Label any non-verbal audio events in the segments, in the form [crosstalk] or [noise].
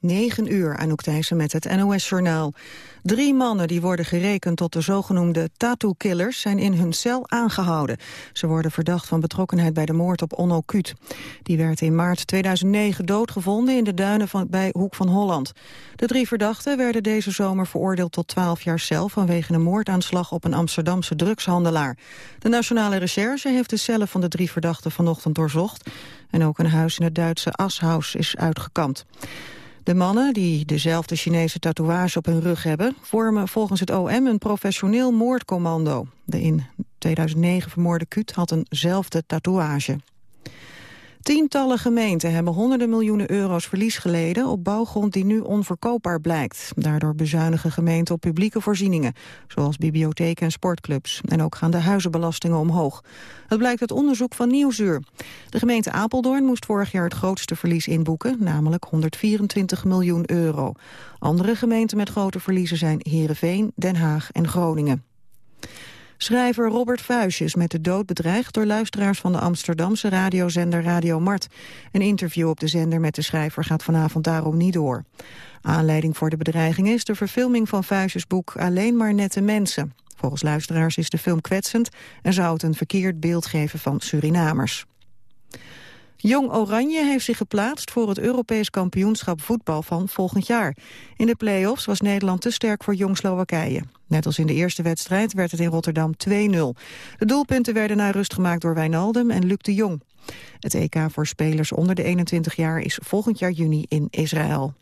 9 uur, Anouk Thijssen met het NOS-journaal. Drie mannen die worden gerekend tot de zogenoemde tattoo-killers... zijn in hun cel aangehouden. Ze worden verdacht van betrokkenheid bij de moord op Onno Kuut. Die werd in maart 2009 doodgevonden in de duinen van, bij Hoek van Holland. De drie verdachten werden deze zomer veroordeeld tot 12 jaar cel... vanwege een moordaanslag op een Amsterdamse drugshandelaar. De Nationale Recherche heeft de cellen van de drie verdachten vanochtend doorzocht. En ook een huis in het Duitse Ashaus is uitgekampt. De mannen, die dezelfde Chinese tatoeage op hun rug hebben... vormen volgens het OM een professioneel moordcommando. De in 2009 vermoorde Kut had eenzelfde tatoeage. Tientallen gemeenten hebben honderden miljoenen euro's verlies geleden op bouwgrond die nu onverkoopbaar blijkt. Daardoor bezuinigen gemeenten op publieke voorzieningen, zoals bibliotheken en sportclubs. En ook gaan de huizenbelastingen omhoog. Dat blijkt uit onderzoek van Nieuwsuur. De gemeente Apeldoorn moest vorig jaar het grootste verlies inboeken, namelijk 124 miljoen euro. Andere gemeenten met grote verliezen zijn Heerenveen, Den Haag en Groningen. Schrijver Robert Vuijs met de dood bedreigd door luisteraars van de Amsterdamse radiozender Radio Mart. Een interview op de zender met de schrijver gaat vanavond daarom niet door. Aanleiding voor de bedreiging is de verfilming van Vuijs' boek Alleen maar nette mensen. Volgens luisteraars is de film kwetsend en zou het een verkeerd beeld geven van Surinamers. Jong Oranje heeft zich geplaatst voor het Europees kampioenschap voetbal van volgend jaar. In de play-offs was Nederland te sterk voor Jong Slowakije. Net als in de eerste wedstrijd werd het in Rotterdam 2-0. De doelpunten werden na rust gemaakt door Wijnaldum en Luc de Jong. Het EK voor spelers onder de 21 jaar is volgend jaar juni in Israël.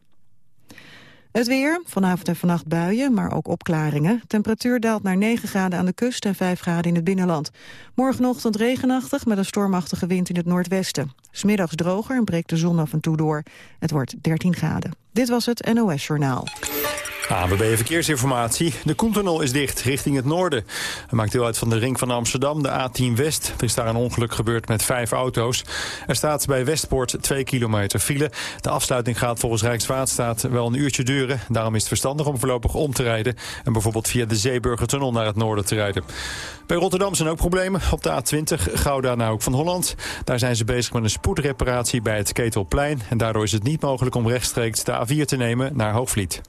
Het weer, vanavond en vannacht buien, maar ook opklaringen. Temperatuur daalt naar 9 graden aan de kust en 5 graden in het binnenland. Morgenochtend regenachtig met een stormachtige wind in het noordwesten. Smiddags droger en breekt de zon af en toe door. Het wordt 13 graden. Dit was het NOS Journaal. ABB Verkeersinformatie. De Koentunnel is dicht richting het noorden. Hij maakt deel uit van de ring van Amsterdam, de A10 West. Er is daar een ongeluk gebeurd met vijf auto's. Er staat bij Westpoort 2 kilometer file. De afsluiting gaat volgens Rijkswaterstaat wel een uurtje duren. Daarom is het verstandig om voorlopig om te rijden... en bijvoorbeeld via de Zeeburgertunnel naar het noorden te rijden. Bij Rotterdam zijn ook problemen. Op de A20 Gouda naar van Holland. Daar zijn ze bezig met een spoedreparatie bij het Ketelplein. En daardoor is het niet mogelijk om rechtstreeks de A4 te nemen naar Hoogvliet.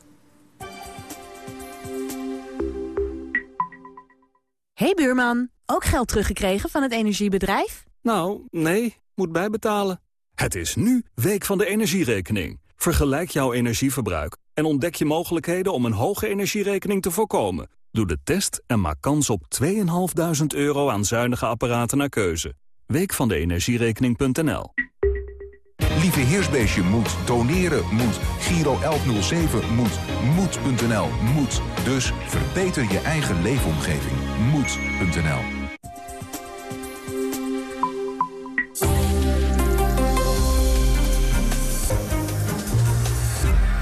Hey buurman, ook geld teruggekregen van het energiebedrijf? Nou, nee, moet bijbetalen. Het is nu Week van de Energierekening. Vergelijk jouw energieverbruik en ontdek je mogelijkheden om een hoge energierekening te voorkomen. Doe de test en maak kans op 2.500 euro aan zuinige apparaten naar keuze. Week van de energierekening.nl Lieve Heersbeestje moet, doneren moet, Giro 1107 moet, moed.nl moet. Dus verbeter je eigen leefomgeving. Moed.nl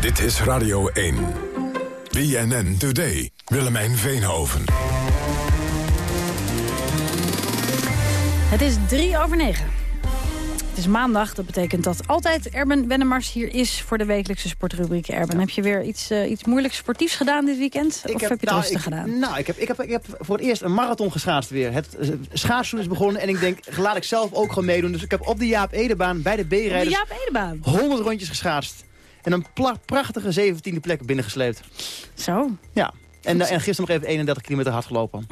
Dit is Radio 1. BNN Today. Willemijn Veenhoven. Het is drie over negen. Het is maandag, dat betekent dat altijd Erben Wennemars hier is... voor de wekelijkse sportrubriek. Erben, heb je weer iets, uh, iets moeilijks sportiefs gedaan dit weekend? Ik of heb, heb je het nou, rustig ik, gedaan? Nou, ik heb, ik, heb, ik heb voor het eerst een marathon geschaatst weer. Het uh, schaatsen is begonnen en ik denk, laat ik zelf ook gewoon meedoen. Dus ik heb op de Jaap Edebaan bij de B-rijders... De Jaap Edebaan? 100 rondjes geschaatst. En een prachtige 17e plek binnengesleept. Zo. Ja. En, uh, en gisteren nog even 31 kilometer hard gelopen.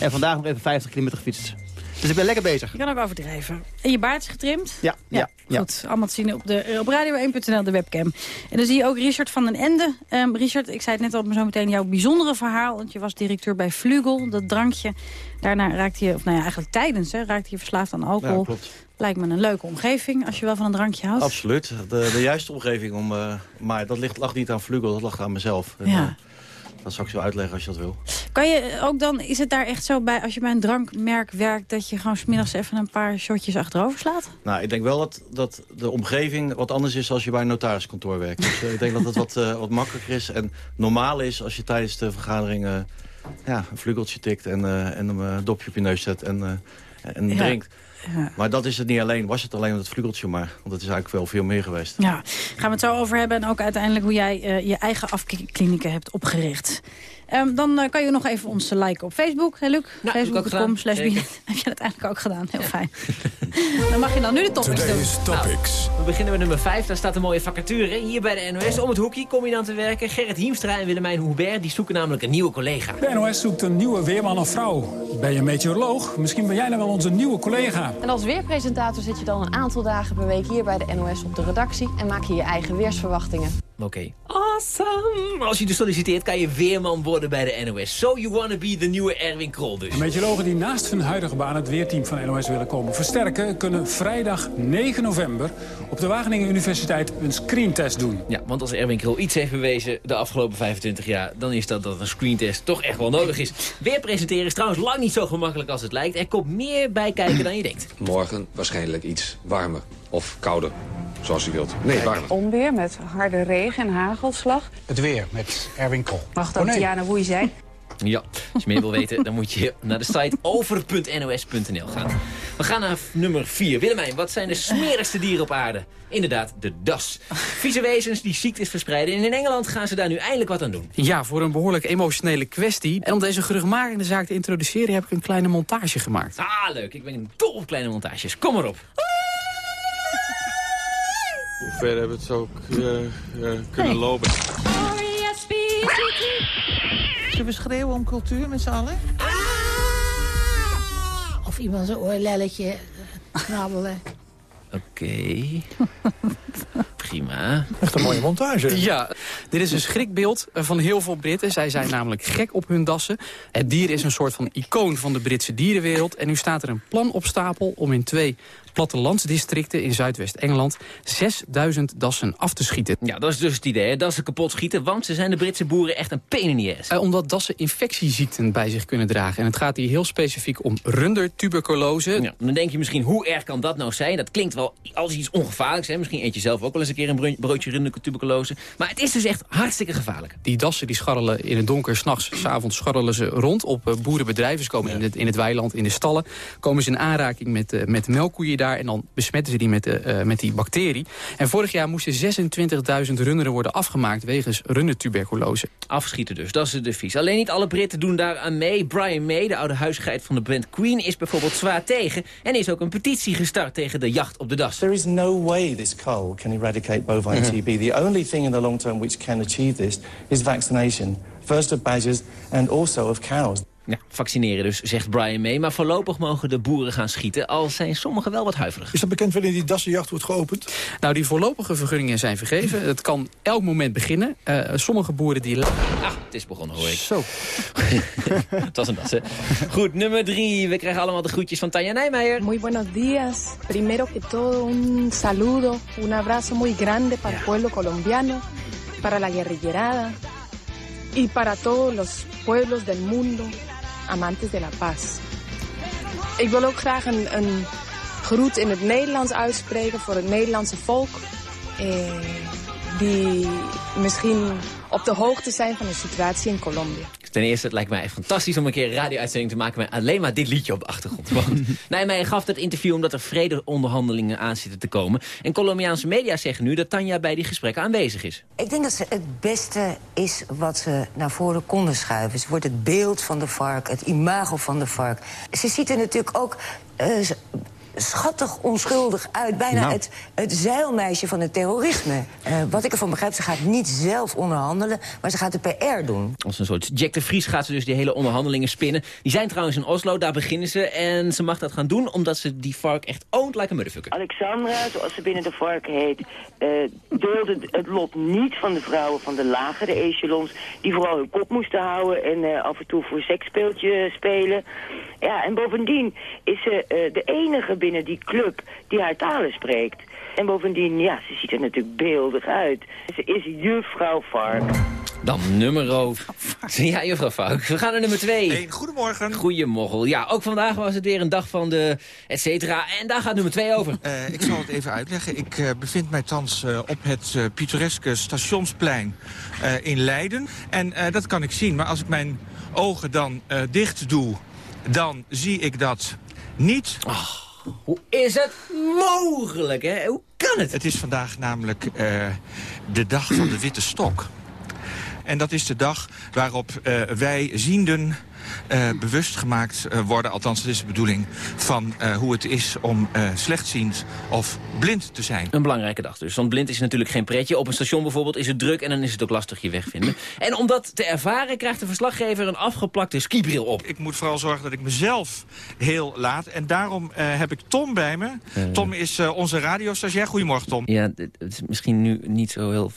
en vandaag nog even 50 kilometer gefietst. Dus ik ben lekker bezig. Je kan ook overdrijven. En je baard is getrimd? Ja. ja, ja goed, allemaal te zien op, de, op radio1.nl, de webcam. En dan zie je ook Richard van den Ende. Um, Richard, ik zei het net al zo meteen jouw bijzondere verhaal. Want je was directeur bij Vlugel, dat drankje. Daarna raakte je, of nou ja, eigenlijk tijdens, hè, raakte je verslaafd aan alcohol. Ja, klopt. Lijkt me een leuke omgeving als je wel van een drankje houdt. Absoluut. De, de juiste omgeving. Om, uh, maar dat ligt, lag niet aan Vlugel, dat lag aan mezelf. Ja. En, uh, dat zal ik zo uitleggen als je dat wil. Kan je ook dan, is het daar echt zo bij, als je bij een drankmerk werkt... dat je gewoon smiddags even een paar shotjes achterover slaat? Nou, ik denk wel dat, dat de omgeving wat anders is als je bij een notariskantoor werkt. Dus uh, ik denk dat het wat, uh, wat makkelijker is en normaal is als je tijdens de vergadering... Uh, ja, een vlugeltje tikt en, en een dopje op je neus zet en, en drinkt. Ja. Maar dat is het niet alleen. Was het alleen het vlugeltje maar. Want het is eigenlijk wel veel meer geweest. Ja, gaan we het zo over hebben. En ook uiteindelijk hoe jij uh, je eigen afklinieken hebt opgericht. Um, dan uh, kan je nog even ons liken op Facebook. Hè, Luc? Facebook.com slash [laughs] Heb je dat eigenlijk ook gedaan? Heel fijn. [laughs] Dan mag je dan nu de topics doen. Today's Topics. We beginnen met nummer 5. Daar staat een mooie vacature. Hier bij de NOS. Om het hoekje kom je dan te werken. Gerrit Hiemstra en Willemijn Hubert die zoeken namelijk een nieuwe collega. De NOS zoekt een nieuwe weerman of vrouw. Ben je meteoroloog? Misschien ben jij dan wel onze nieuwe collega. En als weerpresentator zit je dan een aantal dagen per week hier bij de NOS op de redactie... en maak je je eigen weersverwachtingen. Oké. Awesome! Als je dus solliciteert kan je weerman worden bij de NOS. So you wanna be de nieuwe Erwin Krol dus. De meteorologen die naast hun huidige baan het weerteam van NOS willen komen versterken... kunnen vrijdag 9 november op de Wageningen Universiteit een screentest doen. Ja, want als Erwin Krol iets heeft bewezen de afgelopen 25 jaar... dan is dat dat een screentest toch echt wel nodig is. Weer presenteren is trouwens lang niet zo gemakkelijk als het lijkt. Er komt meer bij kijken dan je denkt. Morgen waarschijnlijk iets warmer of kouder, zoals u wilt. Nee, warmer. Onweer met harde regen en hagelslag. Het weer met Erwin Kool. Mag dat Oh, nee. Diana Woei zijn? Ja, als je meer wil weten, dan moet je naar de site over.nos.nl gaan. We gaan naar nummer 4. Willemijn, wat zijn de smerigste dieren op aarde? Inderdaad, de das. Vieze wezens die ziektes verspreiden. En in Engeland gaan ze daar nu eindelijk wat aan doen. Ja, voor een behoorlijk emotionele kwestie. En om deze geruchtmakende zaak te introduceren heb ik een kleine montage gemaakt. Ah, leuk. Ik ben dol op kleine montages. Kom maar op. Hoe ver hebben we het zo eh, eh, kunnen lopen? Zullen we schreeuwen om cultuur met z'n allen? Of iemand zijn oorlelletje knabbelen. Oké. [laughs] Prima. Echt een mooie montage. Ja, dit is een schrikbeeld eh, van heel veel Britten. Zij zijn namelijk gek op hun dassen. Het dier is een soort van icoon van de Britse dierenwereld. En nu staat er een plan op stapel om in twee plattelandsdistricten in Zuidwest-Engeland 6000 dassen af te schieten. Ja, dat is dus het idee. hè. Dassen kapot schieten, want ze zijn de Britse boeren echt een pain in. Eh, omdat dassen infectieziekten bij zich kunnen dragen. En het gaat hier heel specifiek om rundertuberculose. Ja, dan denk je misschien, hoe erg kan dat nou zijn? Dat klinkt wel als iets ongevaarlijks. Hè? Misschien eet je zelf ook wel eens een keer een broodje- broodje rundertuberculose. Maar het is dus echt hartstikke gevaarlijk. Die dassen die scharrelen in het donker, s'nachts, s'avonds scharrelen ze rond op eh, boerenbedrijven. Ze komen in, het, in het weiland, in de stallen. Komen ze in aanraking met, eh, met melkkoeien daar en dan besmetten ze die met, de, eh, met die bacterie. En vorig jaar moesten 26.000 runderen worden afgemaakt wegens rundertuberculose. Afschieten dus, dat is het advies. Alleen niet alle Britten doen daar aan mee. Brian May, de oude huisgeit van de band Queen, is bijvoorbeeld zwaar tegen. En is ook een petitie gestart tegen de jacht op de das. There is no way this cull can eradicate bovine Mhm. TB. The only thing in the long term which can achieve this is vaccination. First of badgers and also of cows. Ja, vaccineren dus, zegt Brian May. Maar voorlopig mogen de boeren gaan schieten, al zijn sommigen wel wat huiverig. Is dat bekend wanneer die dassenjacht wordt geopend? Nou, die voorlopige vergunningen zijn vergeven. Het kan elk moment beginnen. Eh, sommige boeren die... Ah, het is begonnen hoor ik. Zo. [laughs] het was een das, hè. Goed, nummer drie. We krijgen allemaal de groetjes van Tanja Nijmeijer. Muy buenos días. Primero que todo, un saludo, un abrazo muy grande para el pueblo colombiano, para la guerrillerada y para todos los pueblos del mundo amantes de la paz. Ik wil ook graag een, een groet in het Nederlands uitspreken voor het Nederlandse volk. Eh, die misschien op de hoogte zijn van de situatie in Colombia. Ten eerste, het lijkt mij echt fantastisch om een keer een radio-uitzending te maken... met alleen maar dit liedje op de achtergrond. Want [laughs] Nijmeijer gaf dat interview omdat er vredeonderhandelingen aan zitten te komen. En Colombiaanse media zeggen nu dat Tanja bij die gesprekken aanwezig is. Ik denk dat ze het beste is wat ze naar voren konden schuiven. Ze wordt het beeld van de vark, het imago van de vark. Ze ziet er natuurlijk ook eh, schattig onschuldig uit. Bijna Nou. het, het zeilmeisje van het terrorisme. Eh, wat ik ervan begrijp, ze gaat niet zelf onderhandelen... maar ze gaat de PR doen. Als een soort Jack de Vries gaat ze dus die hele onderhandelingen spinnen. Die zijn trouwens in Oslo, daar beginnen ze. En ze mag dat gaan doen omdat ze die vark echt owned like a motherfucker. Alexandra, zoals ze binnen de vark heet, eh deelde het lot niet van de vrouwen van de lagere echelons... die vooral hun kop moesten houden en eh, af en toe voor seksspeeltje spelen. Ja, en bovendien is ze eh, de enige binnen die club die haar talen spreekt. En bovendien, ja, ze ziet er natuurlijk beeldig uit. Ze is juffrouw Vark. Dan nummer... Ja, juffrouw Fouk. We gaan naar nummer twee. goedemorgen. Goedemorgen. Ja, ook vandaag was het weer een dag van de et cetera. En daar gaat nummer twee over. Eh, ik zal het even uitleggen. Ik eh, bevind mij thans eh, op het eh, pittoreske stationsplein eh, in Leiden. En eh, dat kan ik zien. Maar als ik mijn ogen dan eh, dicht doe, dan zie ik dat niet. hoe is het mogelijk, hè? Hoe kan het? Het is vandaag namelijk eh, de dag van de witte stok. En dat is de dag waarop eh, wij zienden eh, bewust gemaakt eh, worden... althans, dat is de bedoeling van eh, hoe het is om slechtziend of blind te zijn. Een belangrijke dag dus. Want blind is natuurlijk geen pretje. Op een station bijvoorbeeld is het druk en dan is het ook lastig je weg vinden. [clears throat] En om dat te ervaren krijgt de verslaggever een afgeplakte skibril op. Ik moet vooral zorgen dat ik mezelf heel laat. En daarom heb ik Tom bij me. Tom is onze radiostagiair. Goedemorgen, Tom. Ja, het is misschien nu niet zo heel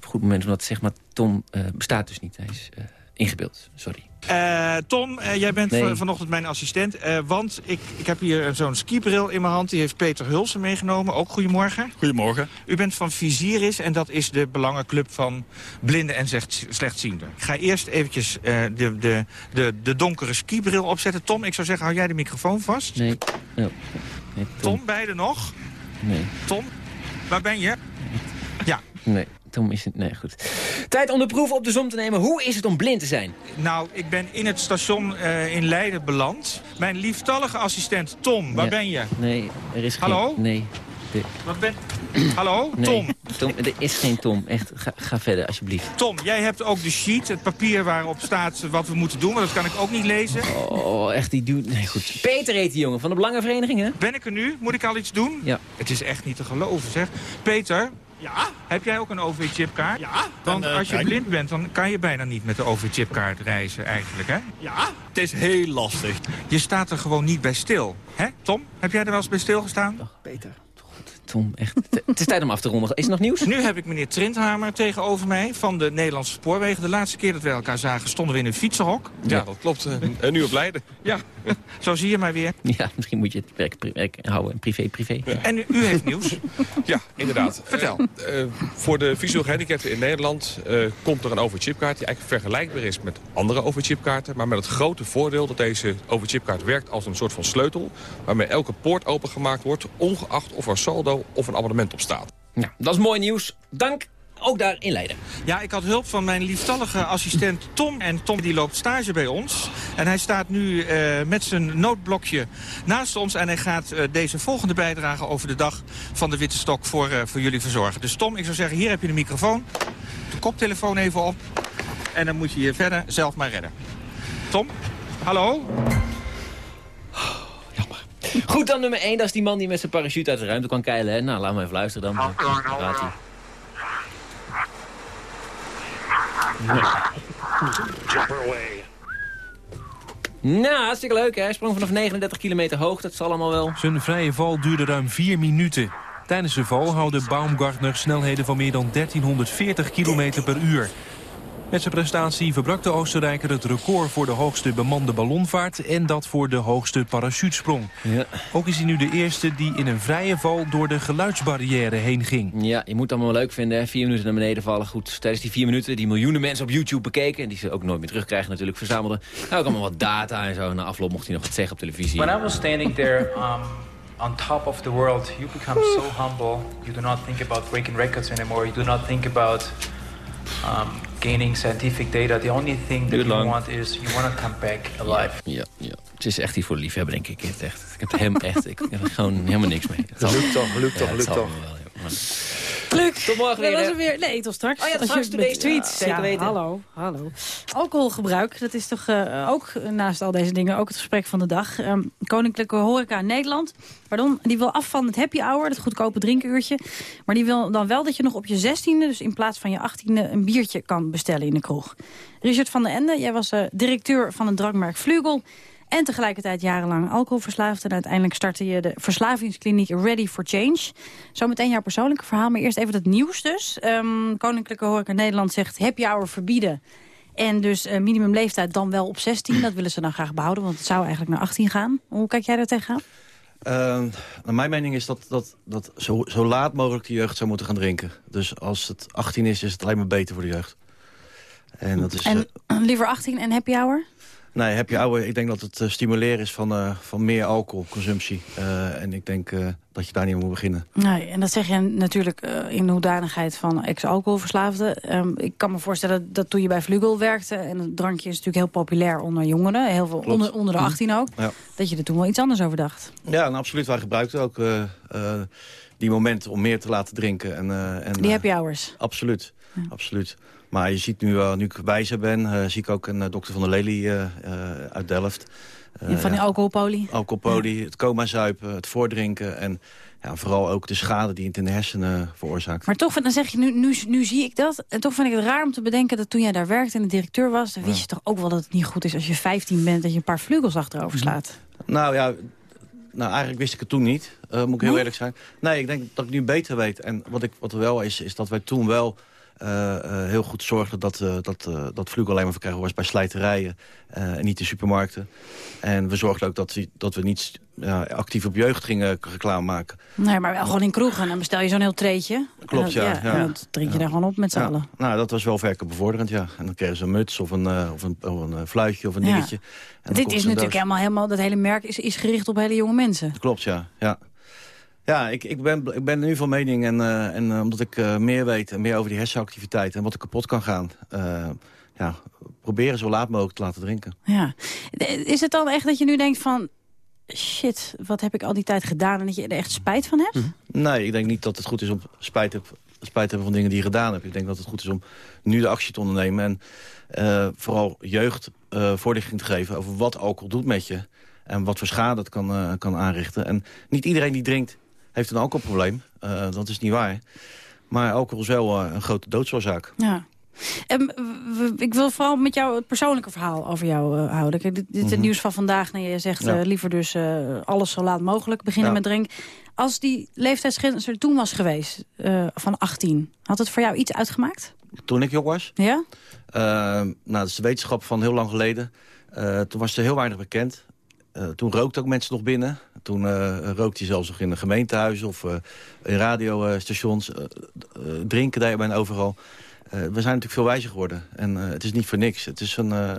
goed moment, omdat zeg maar Tom bestaat dus niet. Hij is ingebeeld, sorry. Eh, Tom, eh, jij bent Nee. van- vanochtend mijn assistent. eh, want ik, ik heb hier zo'n skibril in mijn hand. Die heeft Peter Hulsen meegenomen. Ook goedemorgen. Goedemorgen. U bent van Viziris en dat is de belangenclub van blinden en slecht- slechtzienden. Ik ga eerst eventjes eh, de, de, de, de donkere skibril opzetten. Tom, ik zou zeggen, hou jij de microfoon vast? Nee. Oh. nee Tom, beide nog? Nee. Tom, waar ben je? Ja. Nee, Tom is het... Nee, goed. Tijd om de proef op de som te nemen. Hoe is het om blind te zijn? Nou, ik ben in het station eh, in Leiden beland. Mijn lieftallige assistent Tom, waar Ja. ben je? Nee, er is geen... Hallo? Nee. De- Wat ben... Hallo, nee. Tom. Tom. Er is geen Tom. Echt, ga, ga verder alsjeblieft. Tom, jij hebt ook de sheet, het papier waarop staat wat we moeten doen. Maar dat kan ik ook niet lezen. Oh, echt die dude... Nee, goed. Peter heet die jongen van de Belangenvereniging, hè? Ben ik er nu? Moet ik al iets doen? Ja. Het is echt niet te geloven, zeg. Peter? Ja? Heb jij ook een OV-chipkaart? Ja. Want En, eh, als je blind bent, dan kan je bijna niet met de OV-chipkaart reizen eigenlijk, hè? Ja. Het is heel lastig. Je staat er gewoon niet bij stil. Hè, Tom? Heb jij er wel eens bij stilgestaan? Peter. Tom, echt. Het- is tijd om af te ronden. Is er nog nieuws? Nu heb ik meneer Trindhamer tegenover mij van de Nederlandse Spoorwegen. De laatste keer dat wij elkaar zagen stonden we in een fietsenhok. Ja, dat klopt. Eh, En nu op Leiden. Ja, [laughs] zo zie je mij weer. Ja, misschien moet je het werk, werk houden en privé, privé. En u, u heeft nieuws. [laughs] Ja, inderdaad. Vertel. Eh, eh, voor de visueel gehandicapten in Nederland eh, komt er een overchipkaart... die eigenlijk vergelijkbaar is met andere overchipkaarten... maar met het grote voordeel dat deze overchipkaart werkt als een soort van sleutel... waarmee elke poort opengemaakt wordt... ongeacht of er saldo of een abonnement op staat. Nou, dat is mooi nieuws. Dank. Ook daar in Leiden. Ja, ik had hulp van mijn lieftallige assistent Tom. En Tom die loopt stage bij ons. En hij staat nu eh, met zijn noodblokje naast ons. En hij gaat eh, deze volgende bijdrage over de dag van de Witte Stok voor, eh, voor jullie verzorgen. Dus Tom, ik zou zeggen, hier heb je de microfoon. De koptelefoon even op. En dan moet je je verder zelf maar redden. Tom, hallo? Goed, dan nummer 1. Dat is die man die met zijn parachute uit de ruimte kan keilen. Hè? Nou, laat me even luisteren dan. Nou, hartstikke leuk hè. Hij sprong vanaf 39 kilometer hoog. Dat zal allemaal wel. Zijn vrije val duurde ruim vier minuten. Tijdens de val houden Baumgartner snelheden van meer dan 1340 km per uur. Met zijn prestatie verbrak de Oostenrijker het record voor de hoogste bemande ballonvaart... en dat voor de hoogste parachutesprong. Ja. Ook is hij nu de eerste die in een vrije val door de geluidsbarrière heen ging. Ja, je moet het allemaal wel leuk vinden. Hè? Vier minuten naar beneden vallen. Goed, tijdens die vier minuten die miljoenen mensen op YouTube bekeken... en die ze ook nooit meer terugkrijgen natuurlijk, verzamelden. Nou, ook allemaal wat data en zo. Na afloop mocht hij nog wat zeggen op televisie. When I was standing there um, on top of the world, you become so humble. You do not think about breaking records anymore. You do not think about um, gaining scientific data. The only thing that you want is you want to come back alive. Ja, ja. Het is echt hier voor liefhebber, denk ik. Echt. Ik heb hem echt ik heb er gewoon helemaal niks mee. Het Lukt toch, lukt Ja, toch, het lukt toch. Luc, Tot morgen dat weer, was hè? het weer. Nee, tot straks. Oh ja, tot straks je de met tweet. tweets. Ja, zeker weten. Hallo, hallo. Alcoholgebruik, dat is toch eh, ook naast al deze dingen ook het gesprek van de dag. Ehm, Koninklijke Horeca Nederland, pardon, die wil af van het happy hour, dat goedkope drinkuurtje. Maar die wil dan wel dat je nog op je zestiende, dus in plaats van je achttiende, een biertje kan bestellen in de kroeg. Richard van den Ende, jij was eh, directeur van het drankmerk Vlugel. En tegelijkertijd jarenlang alcoholverslaafd. En uiteindelijk startte je de verslavingskliniek Ready for Change. Zometeen jouw persoonlijke verhaal, maar eerst even het nieuws dus. Ehm, Koninklijke Horeca Nederland zegt happy hour verbieden. En dus eh, minimumleeftijd dan wel op 16. Dat willen ze dan graag behouden, want het zou eigenlijk naar 18 gaan. Hoe kijk jij daar tegenaan? Naar mijn mening is dat, dat, dat zo, zo laat mogelijk de jeugd zou moeten gaan drinken. Dus als het 18 is, is het alleen maar beter voor de jeugd. En dat is... En eh, liever 18 en happy hour? Nee, heb je oude, ik denk dat het eh, stimuleren is van, eh, van meer alcoholconsumptie. Eh, en ik denk dat je daar niet aan moet beginnen. Nee, en dat zeg je natuurlijk in de hoedanigheid van ex-alcoholverslaafde. Ehm, ik kan me voorstellen dat toen je bij Vlugel werkte... en het drankje is natuurlijk heel populair onder jongeren... heel veel onder, onder de 18 ook... Ja. dat je er toen wel iets anders over dacht. Ja, en absoluut. Wij gebruikten ook die momenten om meer te laten drinken. En, en, Die happy hours. Absoluut, absoluut. Maar je ziet nu, eh, nu ik wijzer ben, eh, zie ik ook een eh, dokter van der Lely uit Delft. Ja, van die alcoholpolie. alcoholpolie, het coma zuipen, het voordrinken en ja, vooral ook de schade die het in de hersenen veroorzaakt. Maar toch, dan zeg je, nu, nu, nu zie ik dat. En toch vind ik het raar om te bedenken dat toen jij daar werkte en de directeur was... dan wist je toch ook wel dat het niet goed is als je 15 bent... dat je een paar vleugels achterover slaat. Nou ja, nou, eigenlijk wist ik het toen niet, moet ik heel eerlijk zijn. Nee, ik denk dat ik nu beter weet. En wat, ik, wat er wel is, is dat wij toen wel heel goed zorgden... dat, eh dat, eh dat vlugel alleen maar verkrijgbaar was bij slijterijen eh, en niet in supermarkten. En we zorgden ook dat, we- dat we niet ja, actief op jeugd gingen reclame maken. Nee, maar wel gewoon in kroegen. Dan bestel je zo'n heel treetje. Klopt, En ja, ja. En dan drink je daar gewoon op met z'n Ja, allen. nou, dat was wel verkeerbevorderend, ja. En dan kregen ze een muts of een, eh, of een, of een eh, fluitje of een dingetje. En Dit is natuurlijk helemaal, helemaal... dat hele merk is, is gericht op hele jonge mensen. Klopt, ja. Ja, ja ik, ik, ben, ik ben nu van mening, en, eh, en eh, omdat ik eh, meer weet... en meer over die hersenactiviteit en wat er kapot kan gaan... ja, proberen zo laat mogelijk te laten drinken. Ja. Is het dan echt dat je nu denkt van... shit, wat heb ik al die tijd gedaan... en dat je er echt spijt van hebt? Nee, ik denk niet dat het goed is om spijt, heb, spijt te hebben van dingen die je gedaan hebt. Ik denk dat het goed is om nu de actie te ondernemen... en vooral jeugd voorlichting te geven over wat alcohol doet met je... en wat voor schade het kan, kan aanrichten. En niet iedereen die drinkt heeft een alcoholprobleem. Eh, dat is niet waar. Maar alcohol is wel eh, een grote doodsoorzaak. Ja. W- ik wil vooral met jou het persoonlijke verhaal over jou eh, houden. Kijk, dit, dit is het Mhm. nieuws van vandaag. Nee, je zegt Ja. liever dus alles zo laat mogelijk beginnen Ja. met drinken. Als die leeftijdsgrens er toen was geweest, van 18... had het voor jou iets uitgemaakt? Toen ik jong was, Ja? Nou, dat is de wetenschap van heel lang geleden. Toen was er heel weinig bekend. Eh, toen rookten ook mensen nog binnen. Toen eh rookte je zelfs nog in een gemeentehuis of eh, in radiostations. Drinken daar bijna overal. Eh, we zijn natuurlijk veel wijzer geworden. En eh, het is niet voor niks. Het is een eh,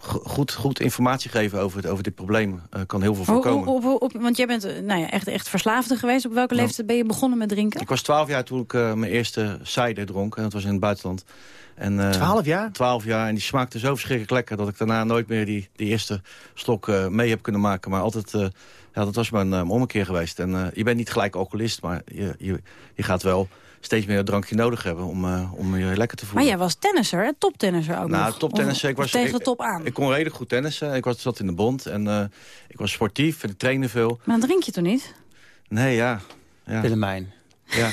go- goed, goed informatie geven over, het, over dit probleem. eh, kan heel veel voorkomen. op- op- want jij bent nou ja, echt, echt verslaafde geweest. Op welke leeftijd ben je begonnen met drinken? Ik was twaalf jaar toen ik eh, mijn eerste cider dronk. En dat was in het buitenland. En, eh, 12 jaar? 12 jaar. En die smaakte zo verschrikkelijk lekker... dat ik daarna nooit meer die, die eerste slok eh, mee heb kunnen maken. Maar altijd... eh, ja, dat was mijn, ommekeer geweest. En eh, je bent niet gelijk alcoholist, maar je, je, je gaat wel steeds meer een drankje nodig hebben om, eh, om je lekker te Maar voelen. jij was tennisser, hè? toptennisser ook Nou, nog. toptennissen. Of- Ik was, tegen ik- de top aan. Ik kon redelijk goed tennissen. Ik was, zat in de bond en eh, ik was sportief en ik trainde veel. Maar dan drink je toch niet? Nee, ja. ja. Willemijn. Ja.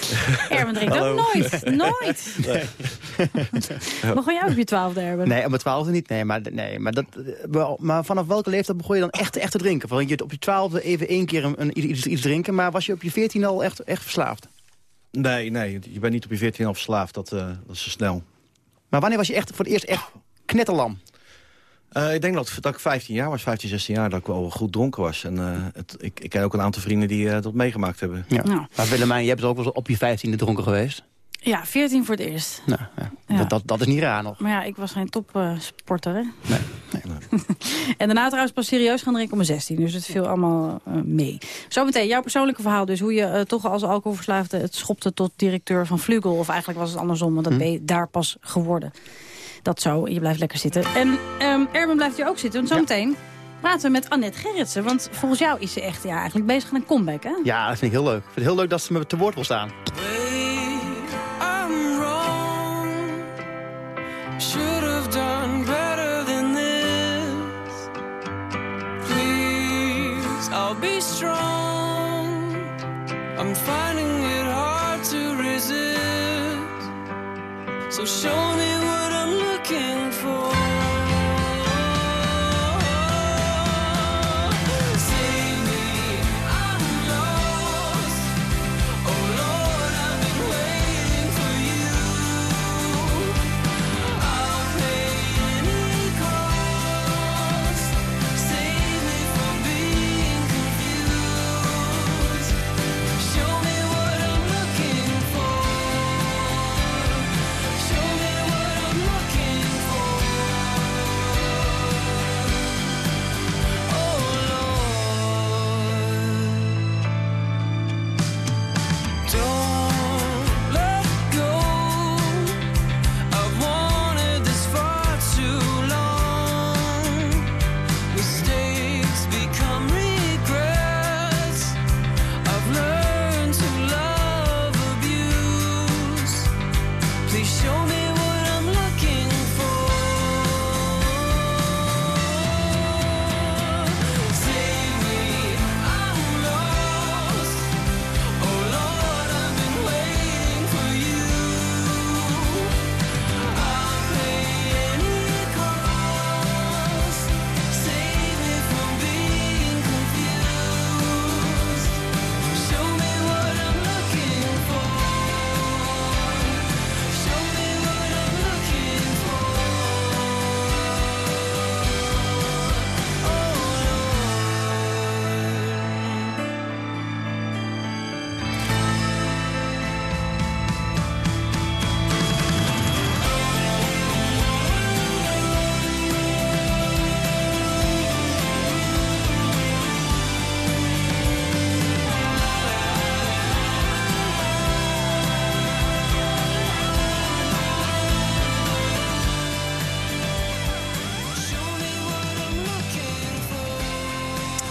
[laughs] Erwin drinkt Hallo. ook nooit. Nooit. [laughs] [laughs] Begon jij op je twaalfde, Erwin? Nee, op mijn twaalfde niet. Nee, maar, nee, maar, dat, wel, maar vanaf welke leeftijd begon je dan echt, echt te drinken? Want je op je twaalfde even één keer een, een- iets, iets drinken... maar was je op je veertien al echt, echt verslaafd? Nee, nee, je bent niet op je 14 al verslaafd. Dat, eh, dat is te snel. Maar wanneer was je echt voor het eerst echt knetterlam? Eh, ik denk dat, dat ik 15 jaar was, 15, 16 jaar, dat ik wel goed dronken was. En eh, het, ik, ik ken ook een aantal vrienden die dat meegemaakt hebben. Ja. Nou. Maar Willemijn, je bent ook wel op je vijftiende dronken geweest. Ja, 14 voor het eerst. Nou, ja. Ja. Dat, dat, dat is niet raar nog. Maar ja, ik was geen topsporter, hè? Nee. [laughs] en daarna trouwens pas serieus gaan drinken om mijn 16. Dus het viel allemaal eh, mee. Zometeen, jouw persoonlijke verhaal dus. Hoe je eh, toch als alcoholverslaafde het schopte tot directeur van Vlugel. Of eigenlijk was het andersom, want dat ben je daar pas geworden. Dat zo, en je blijft lekker zitten. En ehm Erwin blijft hier ook zitten, want zometeen... Praten we met Annette Gerritsen. Want volgens jou is ze echt ja, eigenlijk bezig met een comeback, hè? Ja, dat vind ik heel leuk. Ik vind het heel leuk dat ze me te woord wil staan. Should have done better than this. Please, I'll be strong. I'm finding it hard to resist. So show me what I'm looking for.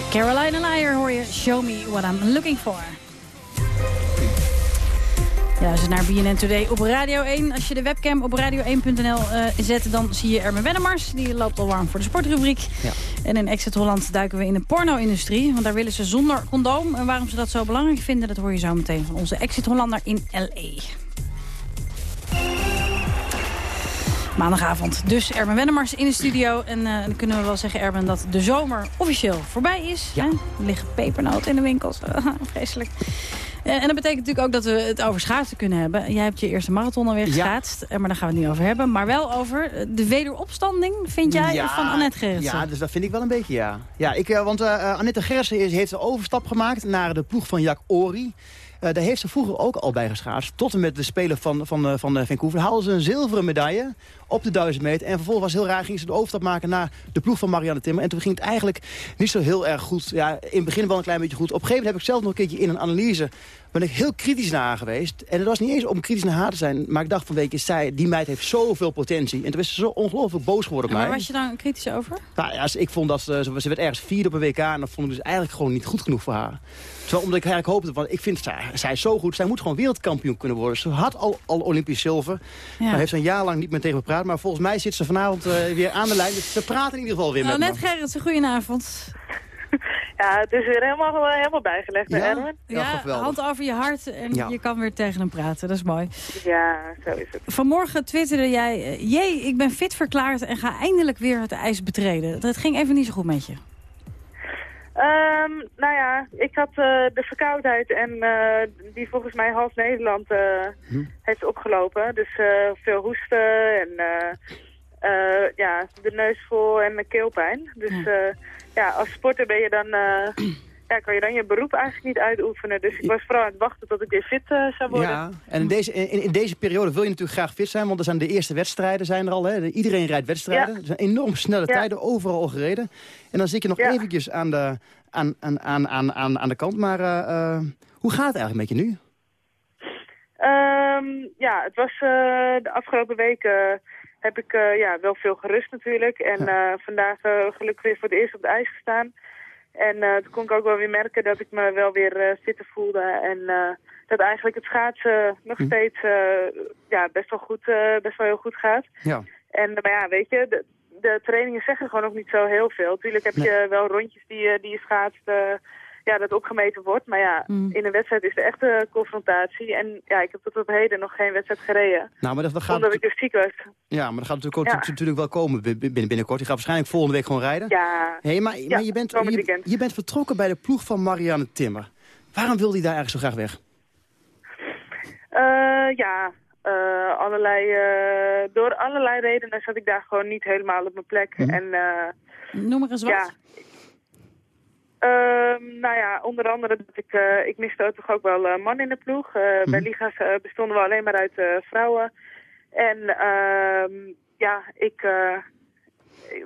Caroline Lyer hoor je Show Me What I'm Looking For. Ja, je naar BNN Today op Radio 1. Als je de webcam op radio1.nl eh, zet, dan zie je Ermen Wennemars. Die loopt al warm voor de sportrubriek. Ja. En in Exit Holland duiken we in de porno-industrie. Want daar willen ze zonder condoom. En waarom ze dat zo belangrijk vinden, dat hoor je zo meteen van onze Exit Hollander in L.A. Maandagavond. Dus Erben Wennemars in de studio. En eh, dan kunnen we wel zeggen, Erben, dat de zomer officieel voorbij is. Ja. Er liggen pepernoten in de winkels. [laughs] Vreselijk. Eh, en dat betekent natuurlijk ook dat we het over schaatsen kunnen hebben. Jij hebt je eerste marathon alweer geschaatst. eh, Maar daar gaan we het niet over hebben. Maar wel over de wederopstanding, vind jij, van Annette Gerritsen. Ja, dus dat vind ik wel een beetje, ja. ja ik, want eh, Annette Gerritsen heeft de overstap gemaakt naar de ploeg van Jack Ori. Eh, daar heeft ze vroeger ook al bij geschaatst. Tot en met de Spelen van, van, eh, van eh, Vancouver. Haalde ze een zilveren medaille op de 1000 meter. En vervolgens was heel raar, ging ze de overstap maken naar de ploeg van Marianne Timmer. En toen ging het eigenlijk niet zo heel erg goed. Ja, in het begin wel een klein beetje goed. Op een gegeven moment heb ik zelf nog een keertje in een analyse... ben ik heel kritisch naar haar geweest. En het was niet eens om kritisch naar haar te zijn. Maar ik dacht van, weet je, zij, die meid heeft zoveel potentie. En toen is ze zo ongelooflijk boos geworden op Maar mij. was je daar kritisch over? Nou ja, ik vond dat ze, ze werd ergens vierde op een WK en dat vond ik dus eigenlijk gewoon niet goed genoeg voor haar. Terwijl omdat ik eigenlijk hoopte, want ik vind zij, zij is zo goed, zij moet gewoon wereldkampioen kunnen worden. Ze had al, al Olympisch zilver, Ja. maar heeft ze een jaar lang niet meer tegen me gepraat. Maar volgens mij zit ze vanavond eh, weer aan de lijn, dus ze praten in ieder geval weer met Annette me. Gerritsen, goedenavond. [laughs] Ja, het is weer helemaal, eh, helemaal bijgelegd, hè, Ja? Erwin? Ja, hand over je hart en Ja. je kan weer tegen hem praten. Dat is mooi. Ja, zo is het. Vanmorgen twitterde jij... eh, Jee, ik ben fit verklaard en ga eindelijk weer het ijs betreden. Dat ging even niet zo goed met je. Ehm, nou ja, ik had eh, de verkoudheid en eh, die volgens mij half Nederland eh, heeft opgelopen. Dus eh, veel hoesten en eh, eh, ja, de neus vol en keelpijn. Dus ja. Ja, als sporter ben je dan, eh, ja, kan je dan je beroep eigenlijk niet uitoefenen. Dus ik was vooral aan het wachten tot ik weer fit eh, zou worden. Ja, en in deze, in, in deze periode wil je natuurlijk graag fit zijn, want er zijn de eerste wedstrijden zijn er al. Hè. Iedereen rijdt wedstrijden. Ja. Er zijn enorm snelle Ja. tijden, overal al gereden. En dan zit je nog Ja. eventjes aan de, aan, aan, aan, aan, aan, aan de kant. Maar eh, hoe gaat het eigenlijk met je nu? Ehm, ja, het was de afgelopen weken heb ik eh, ja, wel veel gerust natuurlijk. En eh, vandaag eh, gelukkig weer voor het eerst op het ijs gestaan. En toen kon ik ook wel weer merken dat ik me wel weer fitter voelde. En dat eigenlijk het schaatsen nog steeds eh, ja, best, wel goed, best wel heel goed gaat. Ja. En maar ja, weet je, de, de trainingen zeggen gewoon nog niet zo heel veel. Tuurlijk heb je wel rondjes die, je- die je schaatst, ja, dat opgemeten wordt. Maar ja, Mm. in een wedstrijd is de echte confrontatie. En ja, ik heb tot op heden nog geen wedstrijd gereden. Nou, maar dat, dat gaat, Omdat ik dus ziek was. ja, maar dat gaat natuurlijk, ook, Ja. natuurlijk wel komen bin- binnen, binnenkort. Je gaat waarschijnlijk volgende week gewoon rijden. Ja, Hey, maar, Ja, maar je, bent, je, bent vertrokken bij de ploeg van Marianne Timmer. Waarom wilde hij daar eigenlijk zo graag weg? Eh, ja, eh, allerlei, eh, door allerlei redenen zat ik daar gewoon niet helemaal op mijn plek. En eh, Noem maar eens wat. ja, Ehm, nou ja, onder andere dat ik, eh, ik miste toch ook wel eh, man in de ploeg. Eh, Bij liga's eh, bestonden we alleen maar uit eh, vrouwen. En ehm, ja, ik, eh,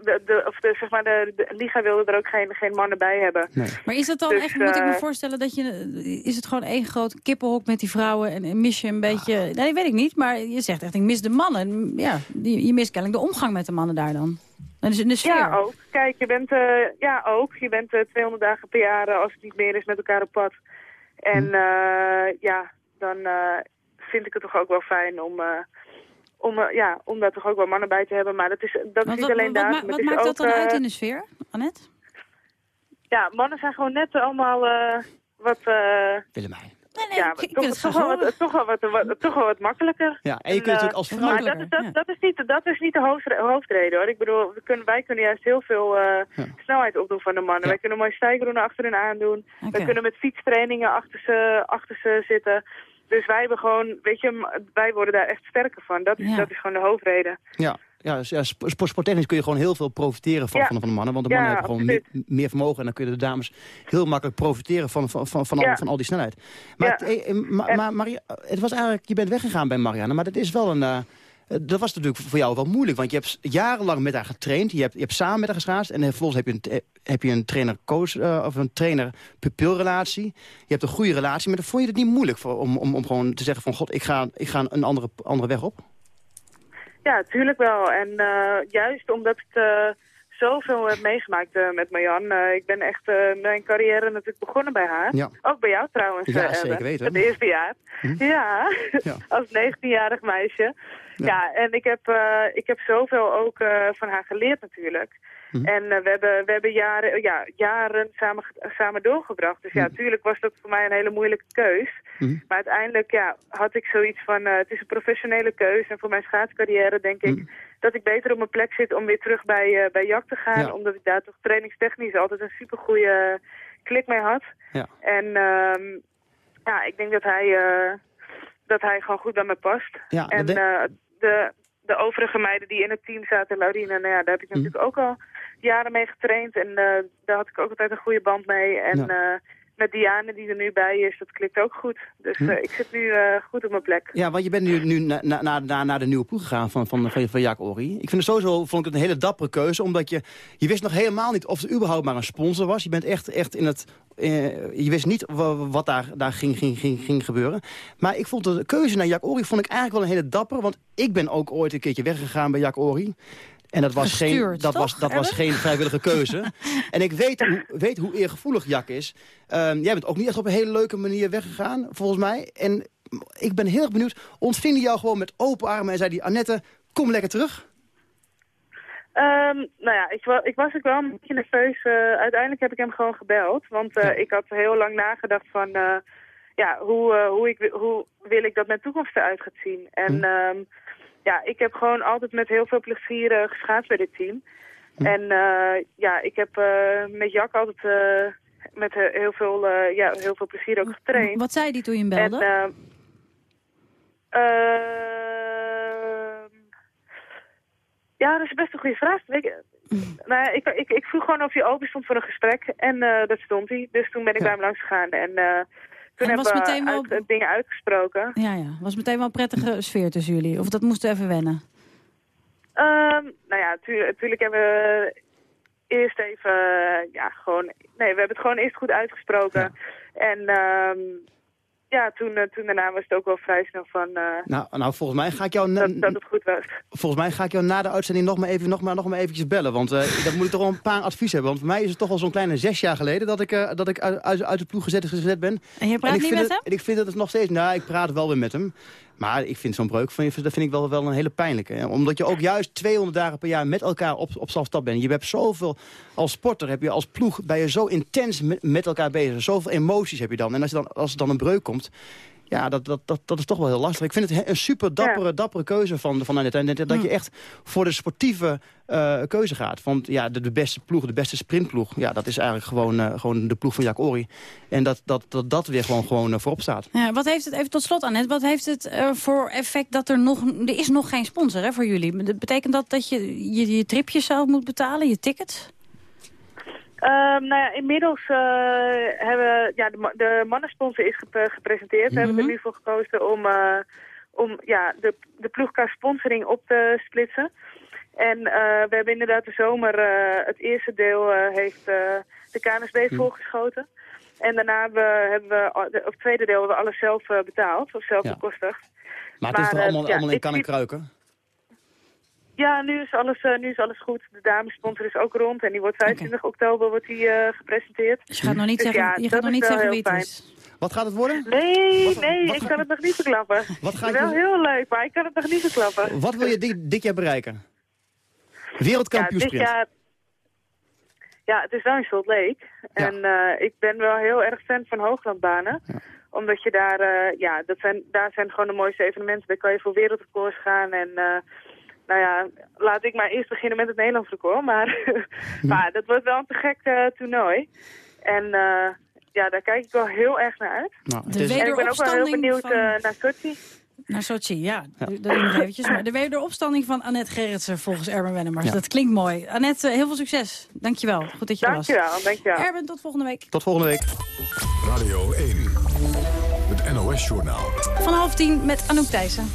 de, de, of de, zeg maar de, de liga wilde er ook geen, geen mannen bij hebben. Maar is dat dan Dus, echt, moet ik me voorstellen, dat je, is het gewoon één groot kippenhok met die vrouwen en, en mis je een beetje, nee weet ik niet, maar je zegt echt, ik mis de mannen. Ja, je, je mist kennelijk de omgang met de mannen daar dan. En in de sfeer. Ja, ook. Kijk, je bent, eh, ja, ook. Je bent eh, 200 dagen per jaar, eh, als het niet meer is, met elkaar op pad. En eh, ja, dan eh, vind ik het toch ook wel fijn om, eh, om, eh, ja, om daar toch ook wel mannen bij te hebben. Maar dat is, dat is niet wat, alleen wat, daar. het wat is maakt ook, dat dan eh, uit in de sfeer, Annette? Ja, mannen zijn gewoon net allemaal eh, wat... eh Willemijn. Ja, ik- ik toch, het toch, wel wat, toch, wel wat, wat- toch wel wat makkelijker. Ja, en je kunt als eh, vrouw- Maar dat is, dat, dat is niet, dat is niet de hoofdre- hoofdreden hoor. Ik bedoel, we kunnen, wij kunnen juist heel veel eh, snelheid opdoen van de mannen. Wij kunnen mooi stijgroenen achterin aandoen. Oké. Wij kunnen met fietstrainingen achter ze, achter ze zitten. Dus wij hebben gewoon, weet je, wij worden daar echt sterker van. Dat is, Ja. dat is gewoon de hoofdreden. Ja, ja, ja sp- sport, sporttechnisch kun je gewoon heel veel profiteren van, Ja. van, van de mannen. Want de Ja, mannen hebben gewoon me- meer vermogen. En dan kunnen de dames heel makkelijk profiteren van, van, van, van, al, Ja. van al die snelheid. Maar, het, eh, eh, ma- Maria, het was eigenlijk, je bent weggegaan bij Marianne. Maar dat is wel een... eh, dat was natuurlijk voor jou wel moeilijk, want je hebt jarenlang met haar getraind. Je hebt, je hebt samen met haar geschaatst en vervolgens heb je een, heb je een trainer-coach eh, of een trainer-pupilrelatie. Je hebt een goede relatie, maar dan vond je het niet moeilijk voor, om, om, om gewoon te zeggen van god, ik ga, ik ga een andere, andere weg op? Ja, tuurlijk wel. En eh, juist omdat ik eh, zoveel heb meegemaakt eh, met Marjan. ik ben echt mijn carrière natuurlijk begonnen bij haar. Ja. Ook bij jou trouwens. Ja, zeker weten. Het eerste jaar. Ja, [laughs] als 19-jarig meisje. Ja. en ik heb, ik heb zoveel ook van haar geleerd natuurlijk. En eh, we, hebben, we hebben jaren, ja, jaren samen, samen doorgebracht. Dus ja, natuurlijk was dat voor mij een hele moeilijke keus. Maar uiteindelijk ja, had ik zoiets van, eh, het is een professionele keuze. En voor mijn schaatscarrière denk ik dat ik beter op mijn plek zit om weer terug bij, eh, bij JAK te gaan. Ja. Omdat ik daar toch trainingstechnisch altijd een supergoeie klik mee had. Ja. En ehm, ja, ik denk dat hij, dat hij gewoon goed bij me past. Ja, en de- de, de overige meiden die in het team zaten, Laurine, nou ja, daar heb ik natuurlijk ook al jaren mee getraind. En eh, daar had ik ook altijd een goede band mee. En Ja. eh, met Diane, die er nu bij is, dat klikt ook goed. Dus Hm. eh, ik zit nu goed op mijn plek. Ja, want je bent nu, nu na- na- na- na- naar de nieuwe ploeg gegaan van, van, van, van Jaak Ori. Ik vind het sowieso vond ik het een hele dappere keuze, omdat je, je wist nog helemaal niet of er überhaupt maar een sponsor was. Je bent echt, echt in het, je wist niet wa- wat daar, daar ging, ging, ging, ging gebeuren. Maar ik vond de keuze naar Jaak Ori vond ik eigenlijk wel een hele dappere, want ik ben ook ooit een keertje weggegaan bij Jaak Ori. En dat was, geen, dat toch, was, dat was geen vrijwillige keuze. [laughs] en ik weet hoe, weet hoe eergevoelig Jak is. Ehm, jij bent ook niet echt op een hele leuke manier weggegaan, volgens mij. En ik ben heel erg benieuwd. Ontving hij jou gewoon met open armen en zei die Annette, kom lekker terug? Ehm, nou ja, ik, ik was ook wel een beetje nerveus. Eh, uiteindelijk heb ik hem gewoon gebeld. Want eh, ik had heel lang nagedacht van... eh, ja, hoe, eh, hoe, ik, hoe wil ik dat mijn toekomst eruit gaat zien? En ehm, ja, ik heb gewoon altijd met heel veel plezier eh, geschaatst bij dit team. En eh, ja, ik heb eh, met Jack altijd eh, met heel, veel, eh, ja, heel veel plezier ook getraind. Wat zei die toen je hem belde? En, eh, ehm, ja, dat is best een goede vraag. Weet je, nou ja, ik, ik, ik vroeg gewoon of hij open stond voor een gesprek. En eh, dat stond hij. Dus toen ben ik bij hem langs gegaan. En eh, toen En hebben was we meteen wel- uit- dingen uitgesproken. Ja, ja. Was meteen wel een prettige sfeer tussen jullie? Of dat moest even wennen? Ehm, nou ja, natuurlijk hebben we eerst even, eh, ja, gewoon... Nee, we hebben het gewoon eerst goed uitgesproken. En ehm, ja, toen, eh, toen daarna was het ook wel vrij snel van... eh, Nou, nou volgens mij ga ik jou... na- dat, dat het goed was. Volgens mij ga ik jou na de uitzending nog maar, even, nog maar, nog maar eventjes bellen. Want uh, dan moet ik toch wel een paar advies hebben. Want voor mij is het toch al zo'n kleine zes jaar geleden... dat ik, uh, dat ik uit, uit, de ploeg gezet, gezet ben. En je praat ik niet vind met het, hem? En ik vind het nog steeds... Nou, ik praat wel weer met hem. Maar ik vind zo'n breuk dat vind ik wel, wel een hele pijnlijke. Hè? Omdat je ook juist 200 dagen per jaar met elkaar op, op stap bent. Je hebt zoveel... Als sporter heb je als ploeg... ben je zo intens met, met elkaar bezig. Zoveel emoties heb je dan. En als, je dan, als er dan een breuk komt... Ja, dat, dat, dat, dat is toch wel heel lastig. Ik vind het een super dappere, dappere keuze van, van Annette. En dat, dat je echt voor de sportieve uh, keuze gaat. Want ja, de, de beste ploeg, de beste sprintploeg... Ja, dat is eigenlijk gewoon, uh, gewoon de ploeg van Jack Ori. En dat dat, dat, dat weer gewoon, gewoon uh, voorop staat. Ja, wat heeft het, even tot slot Annette, wat heeft het voor effect dat er nog... Er is nog geen sponsor hè, voor jullie. Betekent dat dat je, je je tripjes zelf moet betalen, je tickets? Um, nou ja, inmiddels uh, hebben ja, de, de mannensponsor is gep gepresenteerd. Mm -hmm. We hebben er nu voor gekozen om, uh, om ja, de, de ploegkar sponsoring op te splitsen. En uh, we hebben inderdaad de zomer het eerste deel heeft de KNSB mm. volgeschoten. En daarna hebben we, hebben we het tweede deel hebben we alles zelf betaald, of zelf ja. bekostigd. Maar het is toch allemaal, allemaal in kan en kruiken? Ja, nu is, alles, uh, nu is alles goed. De damesponsor is ook rond en die wordt 25 okay. oktober wordt die, uh, gepresenteerd. Dus je gaat nog niet dus zeggen, ja, je gaat nog niet zeggen wie het is. Wat gaat het worden? Nee, Wat- nee, wat- ik kan het nog niet verklappen. [laughs] Wat ga je Wel heel leuk, maar ik kan het nog niet verklappen. Wat wil je dit, dit jaar bereiken? Ja, dit Wereldkampioensprint. jaar... Ja, het is wel in Salt Lake. En eh, ik ben wel heel erg fan van hooglandbanen. Omdat je daar... eh, ja, dat zijn, daar zijn gewoon de mooiste evenementen. Daar kan je voor wereldrecords gaan. En eh, nou ja, laat ik maar eerst beginnen met het Nederlands record. Maar, [laughs] maar dat wordt wel een te gek eh, toernooi. En eh, ja, daar kijk ik wel heel erg naar uit. Nou, De en ik ben ook wel heel wederopstanding benieuwd van- eh, naar Sochi. Naar Sochi, ja. Dat doe ik nog eventjes. Maar de wederopstanding van Annette Gerritsen volgens Erben Wennemars. Ja. Dat klinkt mooi. Annette, heel veel succes. Dankjewel. Goed dat je er was. Dankjewel, dankjewel. Erben, tot volgende week. Tot volgende week. Radio 1. NOS-journaal. Van half tien met Anouk Thijssen.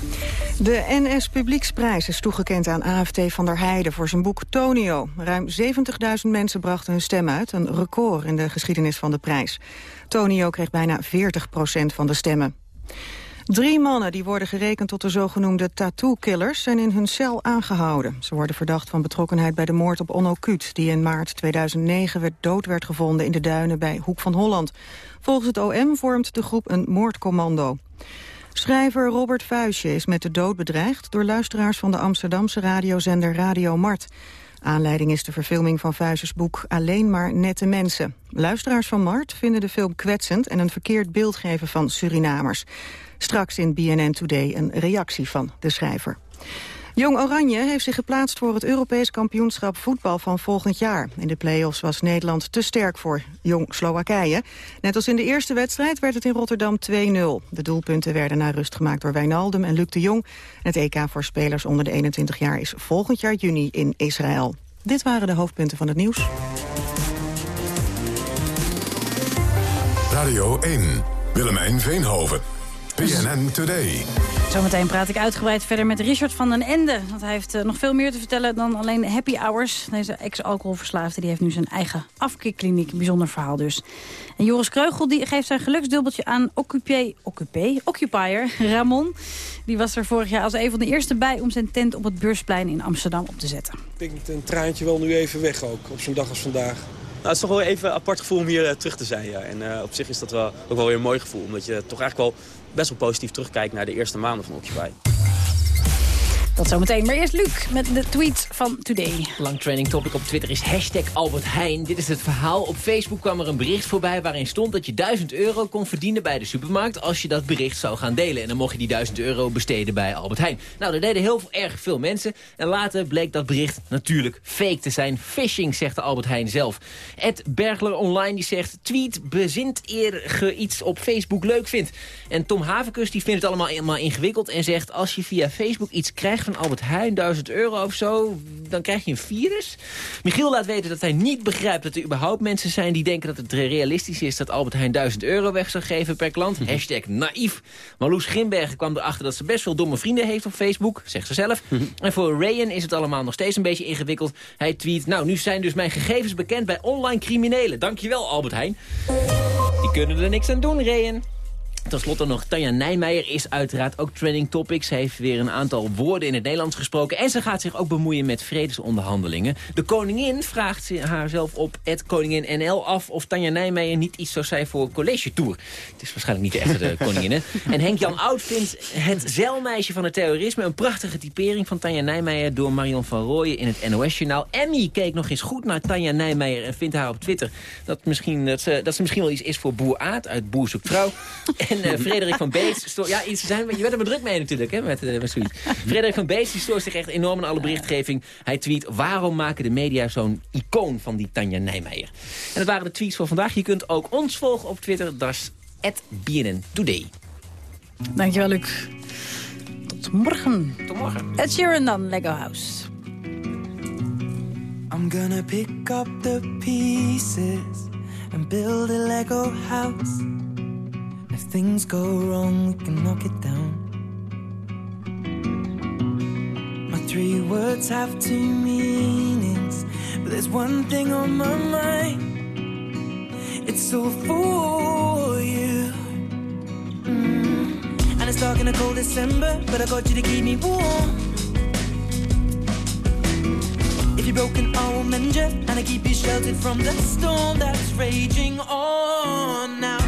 De NS Publieksprijs is toegekend aan AFT van der Heijden voor zijn boek Tonio. Ruim 70.000 mensen brachten hun stem uit, een record in de geschiedenis van de prijs. Tonio kreeg bijna 40% van de stemmen. Drie mannen die worden gerekend tot de zogenoemde tattoo-killers... zijn in hun cel aangehouden. Ze worden verdacht van betrokkenheid bij de moord op Onno Kuut... die in maart 2009 werd dood werd gevonden in de duinen bij Hoek van Holland. Volgens het OM vormt de groep een moordcommando. Schrijver Robert Vuijsje is met de dood bedreigd... door luisteraars van de Amsterdamse radiozender Radio Mart. Aanleiding is de verfilming van Vuijsjes boek Alleen maar nette mensen. Luisteraars van Mart vinden de film kwetsend... en een verkeerd beeld geven van Surinamers. Straks in BNN Today een reactie van de schrijver. Jong Oranje heeft zich geplaatst voor het Europees kampioenschap voetbal van volgend jaar. In de play-offs was Nederland te sterk voor Jong Slowakije. Net als in de eerste wedstrijd werd het in Rotterdam 2-0. De doelpunten werden na rust gemaakt door Wijnaldum en Luc de Jong. Het EK voor spelers onder de 21 jaar is volgend jaar juni in Israël. Dit waren de hoofdpunten van het nieuws. Radio 1. Willemijn Veenhoven. PNN Today. Zometeen praat ik uitgebreid verder met Richard van den Ende. Want hij heeft eh, nog veel meer te vertellen dan alleen happy hours. Deze ex-alcoholverslaafde die heeft nu zijn eigen afkikkliniek. Een bijzonder verhaal dus. En Joris Kreugel die geeft zijn geluksdubbeltje aan Occupé, Occupé, Occupier [laughs] Ramon. Die was er vorig jaar als een van de eerste bij om zijn tent op het Beursplein in Amsterdam op te zetten. Pinkt een traantje wel nu even weg ook, op zo'n dag als vandaag. Nou, het is toch wel even een apart gevoel om hier eh, terug te zijn. Ja. En eh, op zich is dat wel, ook wel weer een mooi gevoel. Omdat je toch eigenlijk wel best wel positief terugkijkt naar de eerste maanden van Occupy. Dat zometeen. Maar eerst Luc met de tweet van Today. Lang training topic op Twitter is hashtag Albert Heijn. Dit is het verhaal. Op Facebook kwam er een bericht voorbij waarin stond dat je 1000 euro kon verdienen bij de supermarkt als je dat bericht zou gaan delen. En dan mocht je die 1000 euro besteden bij Albert Heijn. Nou, dat deden heel erg veel mensen. En later bleek dat bericht natuurlijk fake te zijn. Phishing, zegt de Albert Heijn zelf. Ed Bergler Online die zegt, tweet bezint eer je iets op Facebook leuk vindt. En Tom Havenkus die vindt het allemaal helemaal ingewikkeld en zegt, als je via Facebook iets krijgt van Albert Heijn, 1000 euro of zo, dan krijg je een virus. Michiel laat weten dat hij niet begrijpt dat er überhaupt mensen zijn die denken dat het realistisch is dat Albert Heijn 1000 euro weg zou geven per klant. Hashtag naïef. Marloes Grimbergen kwam erachter dat ze best veel domme vrienden heeft op Facebook, zegt ze zelf. en voor Rayan is het allemaal nog steeds een beetje ingewikkeld. Hij tweet, nou nu zijn dus mijn gegevens bekend bij online criminelen. Dankjewel Albert Heijn. Die kunnen er niks aan doen, Rayan. Ten slotte nog, Tanja Nijmeijer is uiteraard ook trending topic. Ze heeft weer een aantal woorden in het Nederlands gesproken. En ze gaat zich ook bemoeien met vredesonderhandelingen. De koningin vraagt ze haarzelf op het koningin NL af... of Tanja Nijmeijer niet iets zou zijn voor college tour. Het is waarschijnlijk niet de echte de koningin, hè? [laughs] En Henk-Jan Oud vindt het zeilmeisje van het terrorisme... een prachtige typering van Tanja Nijmeijer door Marion van Rooyen in het NOS-journaal. Emmy keek nog eens goed naar Tanja Nijmeijer en vindt haar op Twitter... dat, misschien, dat, ze, dat ze misschien wel iets is voor Boer Aard uit Boer zoekt vrouw. [laughs] En uh, Frederik van Beets... Ja, iets zijn, je bent er maar druk mee natuurlijk, hè, met, uh, met zoiets. Frederik van Beets die stoort zich echt enorm aan alle berichtgeving. Hij tweet, waarom maken de media zo'n icoon van die Tanja Nijmeijer? En dat waren de tweets voor vandaag. Je kunt ook ons volgen op Twitter, dat is BNN Today. Dankjewel, Luc. Tot morgen. Tot morgen. Ed Sheeran dan, Lego House. I'm gonna pick up the pieces and build a Lego house. Things go wrong, we can knock it down. My three words have two meanings, but there's one thing on my mind. It's all for you. Mm. And it's dark in a cold December, but I got you to keep me warm. If you're broken, I will mend you, and I keep you sheltered from the storm that's raging on. Now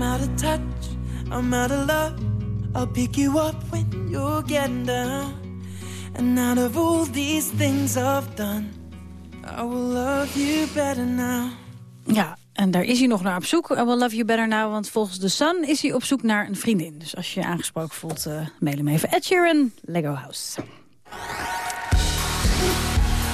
I'm out of touch, I'm out of love. I'll pick you up when you're getting down. And out of all these things I've done, I will love you better now. Ja, en daar is hij nog naar op zoek. I will love you better now, want volgens The Sun is hij op zoek naar een vriendin. Dus als je je aangesproken voelt, uh, mail hem even. Ed Sheeran, Lego House.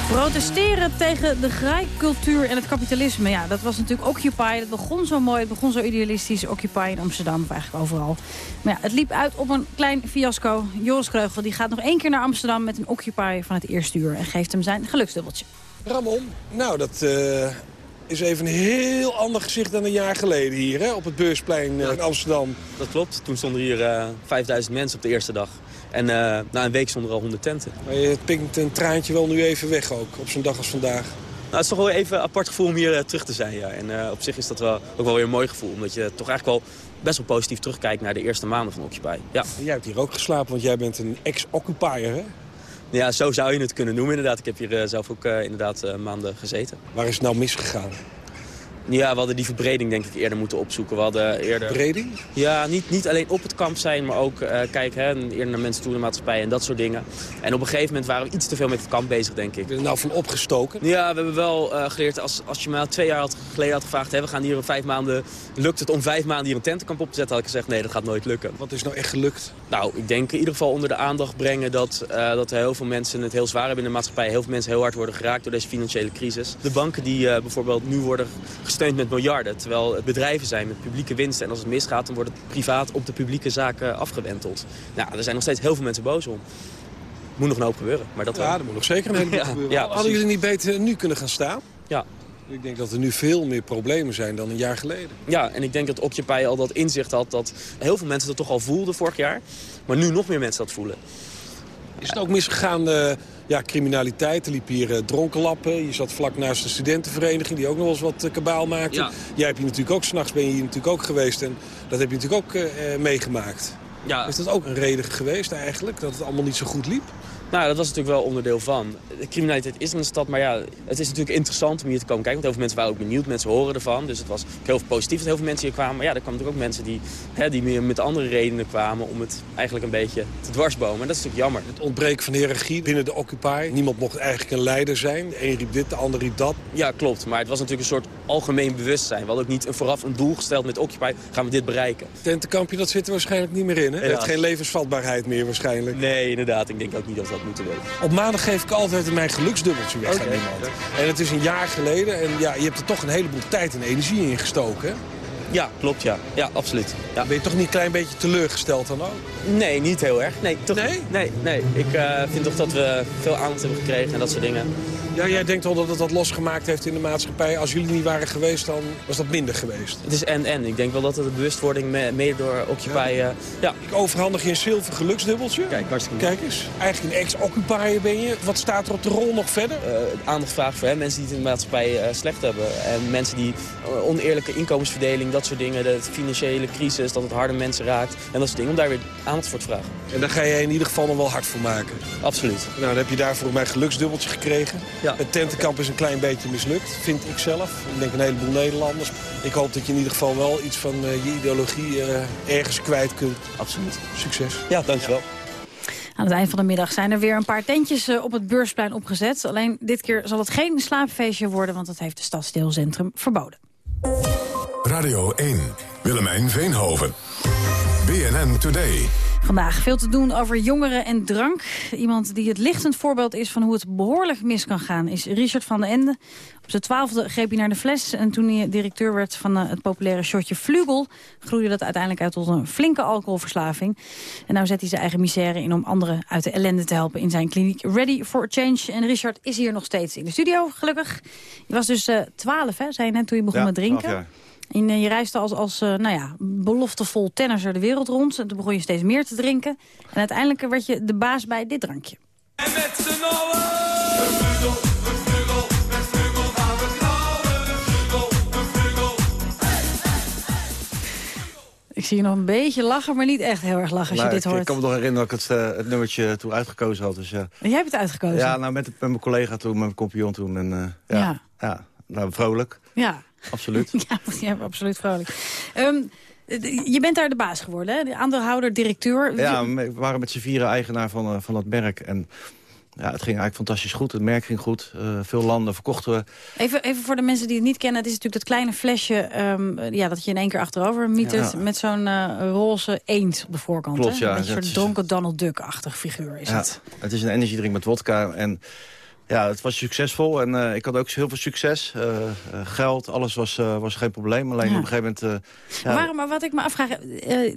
Protesteren tegen de graaikultuur en het kapitalisme. Ja, dat was natuurlijk Occupy. Dat begon zo mooi, het begon zo idealistisch. Occupy in Amsterdam, of eigenlijk overal. Maar ja, het liep uit op een klein fiasco. Joris Kreugel die gaat nog één keer naar Amsterdam met een Occupy van het eerste uur. En geeft hem zijn geluksdubbeltje. Ramon, nou dat uh, is even een heel ander gezicht dan een jaar geleden hier hè, op het Beursplein uh, in Amsterdam. Dat klopt, toen stonden hier uh, 5000 mensen op de eerste dag. En uh, na een week stonden er al 100 tenten. Maar je pinkt een traantje wel nu even weg ook, op zo'n dag als vandaag. Nou, het is toch wel even een apart gevoel om hier uh, terug te zijn. Ja. En op zich is dat wel, ook wel weer een mooi gevoel. Omdat je toch eigenlijk wel best wel positief terugkijkt naar de eerste maanden van Occupy. Ja. Jij hebt hier ook geslapen, want jij bent een ex-occupier, hè? Ja, zo zou je het kunnen noemen inderdaad. Ik heb hier uh, zelf ook inderdaad maanden gezeten. Waar is het nou misgegaan? Ja, we hadden die verbreding denk ik eerder moeten opzoeken. We hadden eerder... Verbreding? Ja, niet, niet alleen op het kamp zijn, maar ook uh, kijken hè, eerder naar mensen toe in de maatschappij en dat soort dingen. En op een gegeven moment waren we iets te veel met het kamp bezig, denk ik. Ben je er nou van opgestoken? Ja, we hebben wel uh, geleerd, als, als je me al twee jaar had, geleden had gevraagd... Hè, we gaan hier in vijf maanden, lukt het om vijf maanden hier een tentenkamp op te zetten... had ik gezegd, nee, dat gaat nooit lukken. Wat is nou echt gelukt? Nou, ik denk in ieder geval onder de aandacht brengen dat, uh, dat heel veel mensen het heel zwaar hebben in de maatschappij. Heel veel mensen heel hard worden geraakt door deze financiële crisis. De banken die bijvoorbeeld nu worden met miljarden terwijl het bedrijven zijn met publieke winsten. En als het misgaat, dan wordt het privaat op de publieke zaken afgewenteld. Nou, er zijn nog steeds heel veel mensen boos om. Moet nog een hoop gebeuren. Maar dat ja, wel. er moet nog zeker een [laughs] heleboel Ja, gebeuren. ja, Hadden jullie niet beter nu kunnen gaan staan? Ja. Ik denk dat er nu veel meer problemen zijn dan een jaar geleden. Ja, en ik denk dat Occupy al dat inzicht had dat heel veel mensen dat toch al voelden vorig jaar. Maar nu nog meer mensen dat voelen. Is het ook misgegaan, eh, ja, criminaliteit? Er liepen hier eh, dronkenlappen. Je zat vlak naast een studentenvereniging die ook nog wel eens wat eh, kabaal maakte. Ja. Jij hebt hier natuurlijk ook, s'nachts ben je hier natuurlijk ook geweest. En dat heb je natuurlijk ook meegemaakt. Ja. Is dat ook een reden geweest eigenlijk, dat het allemaal niet zo goed liep? Nou, dat was natuurlijk wel onderdeel van. De criminaliteit is in de stad, maar ja, het is natuurlijk interessant om hier te komen kijken. Want heel veel mensen waren ook benieuwd, mensen horen ervan. Dus het was heel veel positief dat heel veel mensen hier kwamen. Maar ja, er kwamen natuurlijk ook mensen die, hè, die meer met andere redenen kwamen... om het eigenlijk een beetje te dwarsbomen. En dat is natuurlijk jammer. Het ontbreken van hiërarchie binnen de Occupy. Niemand mocht eigenlijk een leider zijn. De een riep dit, de ander riep dat. Ja, klopt. Maar het was natuurlijk een soort algemeen bewustzijn. We hadden ook niet een vooraf een doel gesteld met Occupy, gaan we dit bereiken. Tentenkampje, dat zit er waarschijnlijk niet meer in, hè? Het heeft geen levensvatbaarheid meer waarschijnlijk. Nee, inderdaad. Ik denk ook niet dat we dat moeten weten. Op maandag geef ik altijd mijn geluksdubbeltje weg aan iemand. En het is een jaar geleden en ja, je hebt er toch een heleboel tijd en energie in gestoken? Ja, klopt, ja. Ja, absoluut. Ja. Ben je toch niet een klein beetje teleurgesteld dan ook? Nee, niet heel erg. Nee, toch nee? Nee, nee. Ik eh, vind toch dat we veel aandacht hebben gekregen en dat soort dingen. Ja, jij denkt wel dat het wat losgemaakt heeft in de maatschappij. Als jullie niet waren geweest, dan was dat minder geweest. Het is en-en. Ik denk wel dat het de bewustwording me- mede door Occupy... eh, ja. Ik overhandig je een zilver geluksdubbeltje. Kijk, hartstikke Kijk eens. Eigenlijk een ex-occupier ben je. Wat staat er op de rol nog verder? Eh, aandacht vragen voor hè, mensen die het in de maatschappij eh, slecht hebben. En mensen die oneerlijke inkomensverdeling, dat soort dingen. De financiële crisis, dat het harde mensen raakt. En dat soort dingen, om daar weer aandacht voor te vragen. En daar ga jij in ieder geval nog wel hard voor maken. Absoluut. Nou, dan heb je daarvoor mijn geluksdubbeltje gekregen. Ja. Het tentenkamp is een klein beetje mislukt, vind ik zelf. Ik denk een heleboel Nederlanders. Ik hoop dat je in ieder geval wel iets van eh, je ideologie eh, ergens kwijt kunt. Absoluut. Succes. Ja, dankjewel. Aan het eind van de middag zijn er weer een paar tentjes eh, op het beursplein opgezet. Alleen dit keer zal het geen slaapfeestje worden, want dat heeft de stadsdeelcentrum verboden. Radio 1. Willemijn Veenhoven. BNN Today. Vandaag veel te doen over jongeren en drank. Iemand die het lichtend voorbeeld is van hoe het behoorlijk mis kan gaan... is Richard van den Ende. Op zijn twaalfde greep hij naar de fles. En toen hij directeur werd van eh, het populaire shotje Vlugel... groeide dat uiteindelijk uit tot een flinke alcoholverslaving. En nou zet hij zijn eigen misère in om anderen uit de ellende te helpen... in zijn kliniek Ready for Change. En Richard is hier nog steeds in de studio, gelukkig. Je was dus eh, twaalf, hè, zei je net, toen je begon Ja, met drinken. 12 jaar. En eh, je reisde als, als eh, nou ja, beloftevol tennisser de wereld rond. En toen begon je steeds meer te drinken. En uiteindelijk werd je de baas bij dit drankje. En met z'n allen. Ik zie je nog een beetje lachen, maar niet echt heel erg lachen als Nou, je dit ik, hoort. ik kan me nog herinneren dat ik het, eh, het nummertje toen uitgekozen had. Dus, ja. En jij hebt het uitgekozen? Ja, nou, met, met mijn collega toen, met mijn compagnon toen. En, eh, ja, Ja. ja. nou, vrolijk. Ja. Absoluut. [laughs] ja, [laughs] ja, absoluut vrolijk. Ehm, je bent daar de baas geworden, hè? De aandeelhouder, directeur. Ja, we waren met z'n vieren eigenaar van, eh, van dat merk. En ja, het ging eigenlijk fantastisch goed. Het merk ging goed. Eh, veel landen verkochten we. Even, even voor de mensen die het niet kennen. Het is natuurlijk dat kleine flesje ehm, ja, dat je in één keer achterover mietert... Ja. met zo'n eh, roze eend op de voorkant. Klopt, hè? ja. Een soort dronken Donald Duck-achtig figuur is ja, het. het is een energiedrink met wodka. En ja, het was succesvol. En eh, ik had ook heel veel succes. Eh, eh, geld, alles was, was geen probleem. Alleen Ja. op een gegeven moment... ja, Maar, waarom, maar wat ik me afvraag,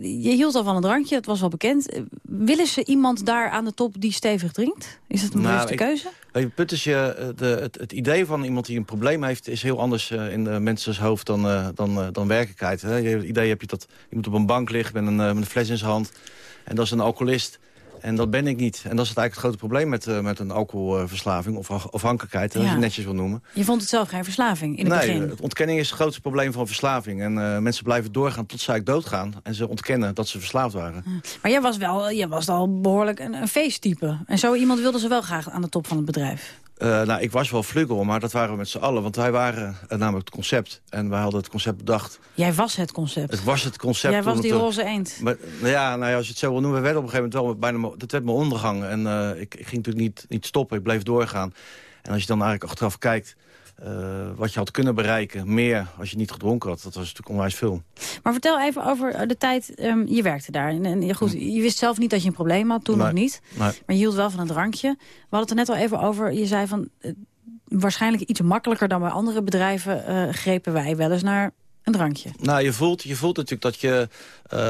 je hield al van een drankje, het was wel bekend. Willen ze iemand daar aan de top die stevig drinkt? Is dat een Nou, bewuste keuze? Weet je, is, je, de, het, het idee van iemand die een probleem heeft... is heel anders in de mensen's hoofd dan, dan, dan werkelijkheid. Hè? Je, het idee heb je dat iemand op een bank ligt met een, met een fles in zijn hand... en dat is een alcoholist. En dat ben ik niet. En dat is het eigenlijk het grote probleem met, eh, met een alcoholverslaving... of af- afhankelijkheid, als je Ja. het netjes wil noemen. Je vond het zelf geen verslaving in het nee, begin. het ontkenning is het grootste probleem van verslaving. En eh, mensen blijven doorgaan tot ze eigenlijk doodgaan. En ze ontkennen dat ze verslaafd waren. Maar jij was wel, jij was al behoorlijk een, een feesttype. En zo iemand wilde ze wel graag aan de top van het bedrijf. Eh, nou, ik was wel vlugel, maar dat waren we met z'n allen. Want wij waren eh, namelijk het concept. En wij hadden het concept bedacht. Jij was het concept. Het was het concept. Jij was die roze eend. Maar, nou ja, nou ja, als je het zo wil noemen, we werden op een gegeven moment wel bijna... Dat werd mijn ondergang. En eh, ik, ik ging natuurlijk niet, niet stoppen, ik bleef doorgaan. En als je dan eigenlijk achteraf kijkt... eh, wat je had kunnen bereiken, meer als je niet gedronken had. Dat was natuurlijk onwijs veel. Maar vertel even over eh, de tijd, ehm, je werkte daar. En, en, goed, je wist zelf niet dat je een probleem had, toen Nee, nog niet. nee. Maar je hield wel van een drankje. We hadden het er net al even over, je zei van... eh, waarschijnlijk iets makkelijker dan bij andere bedrijven... grepen wij wel eens naar een drankje. Nou, je voelt, je voelt natuurlijk dat je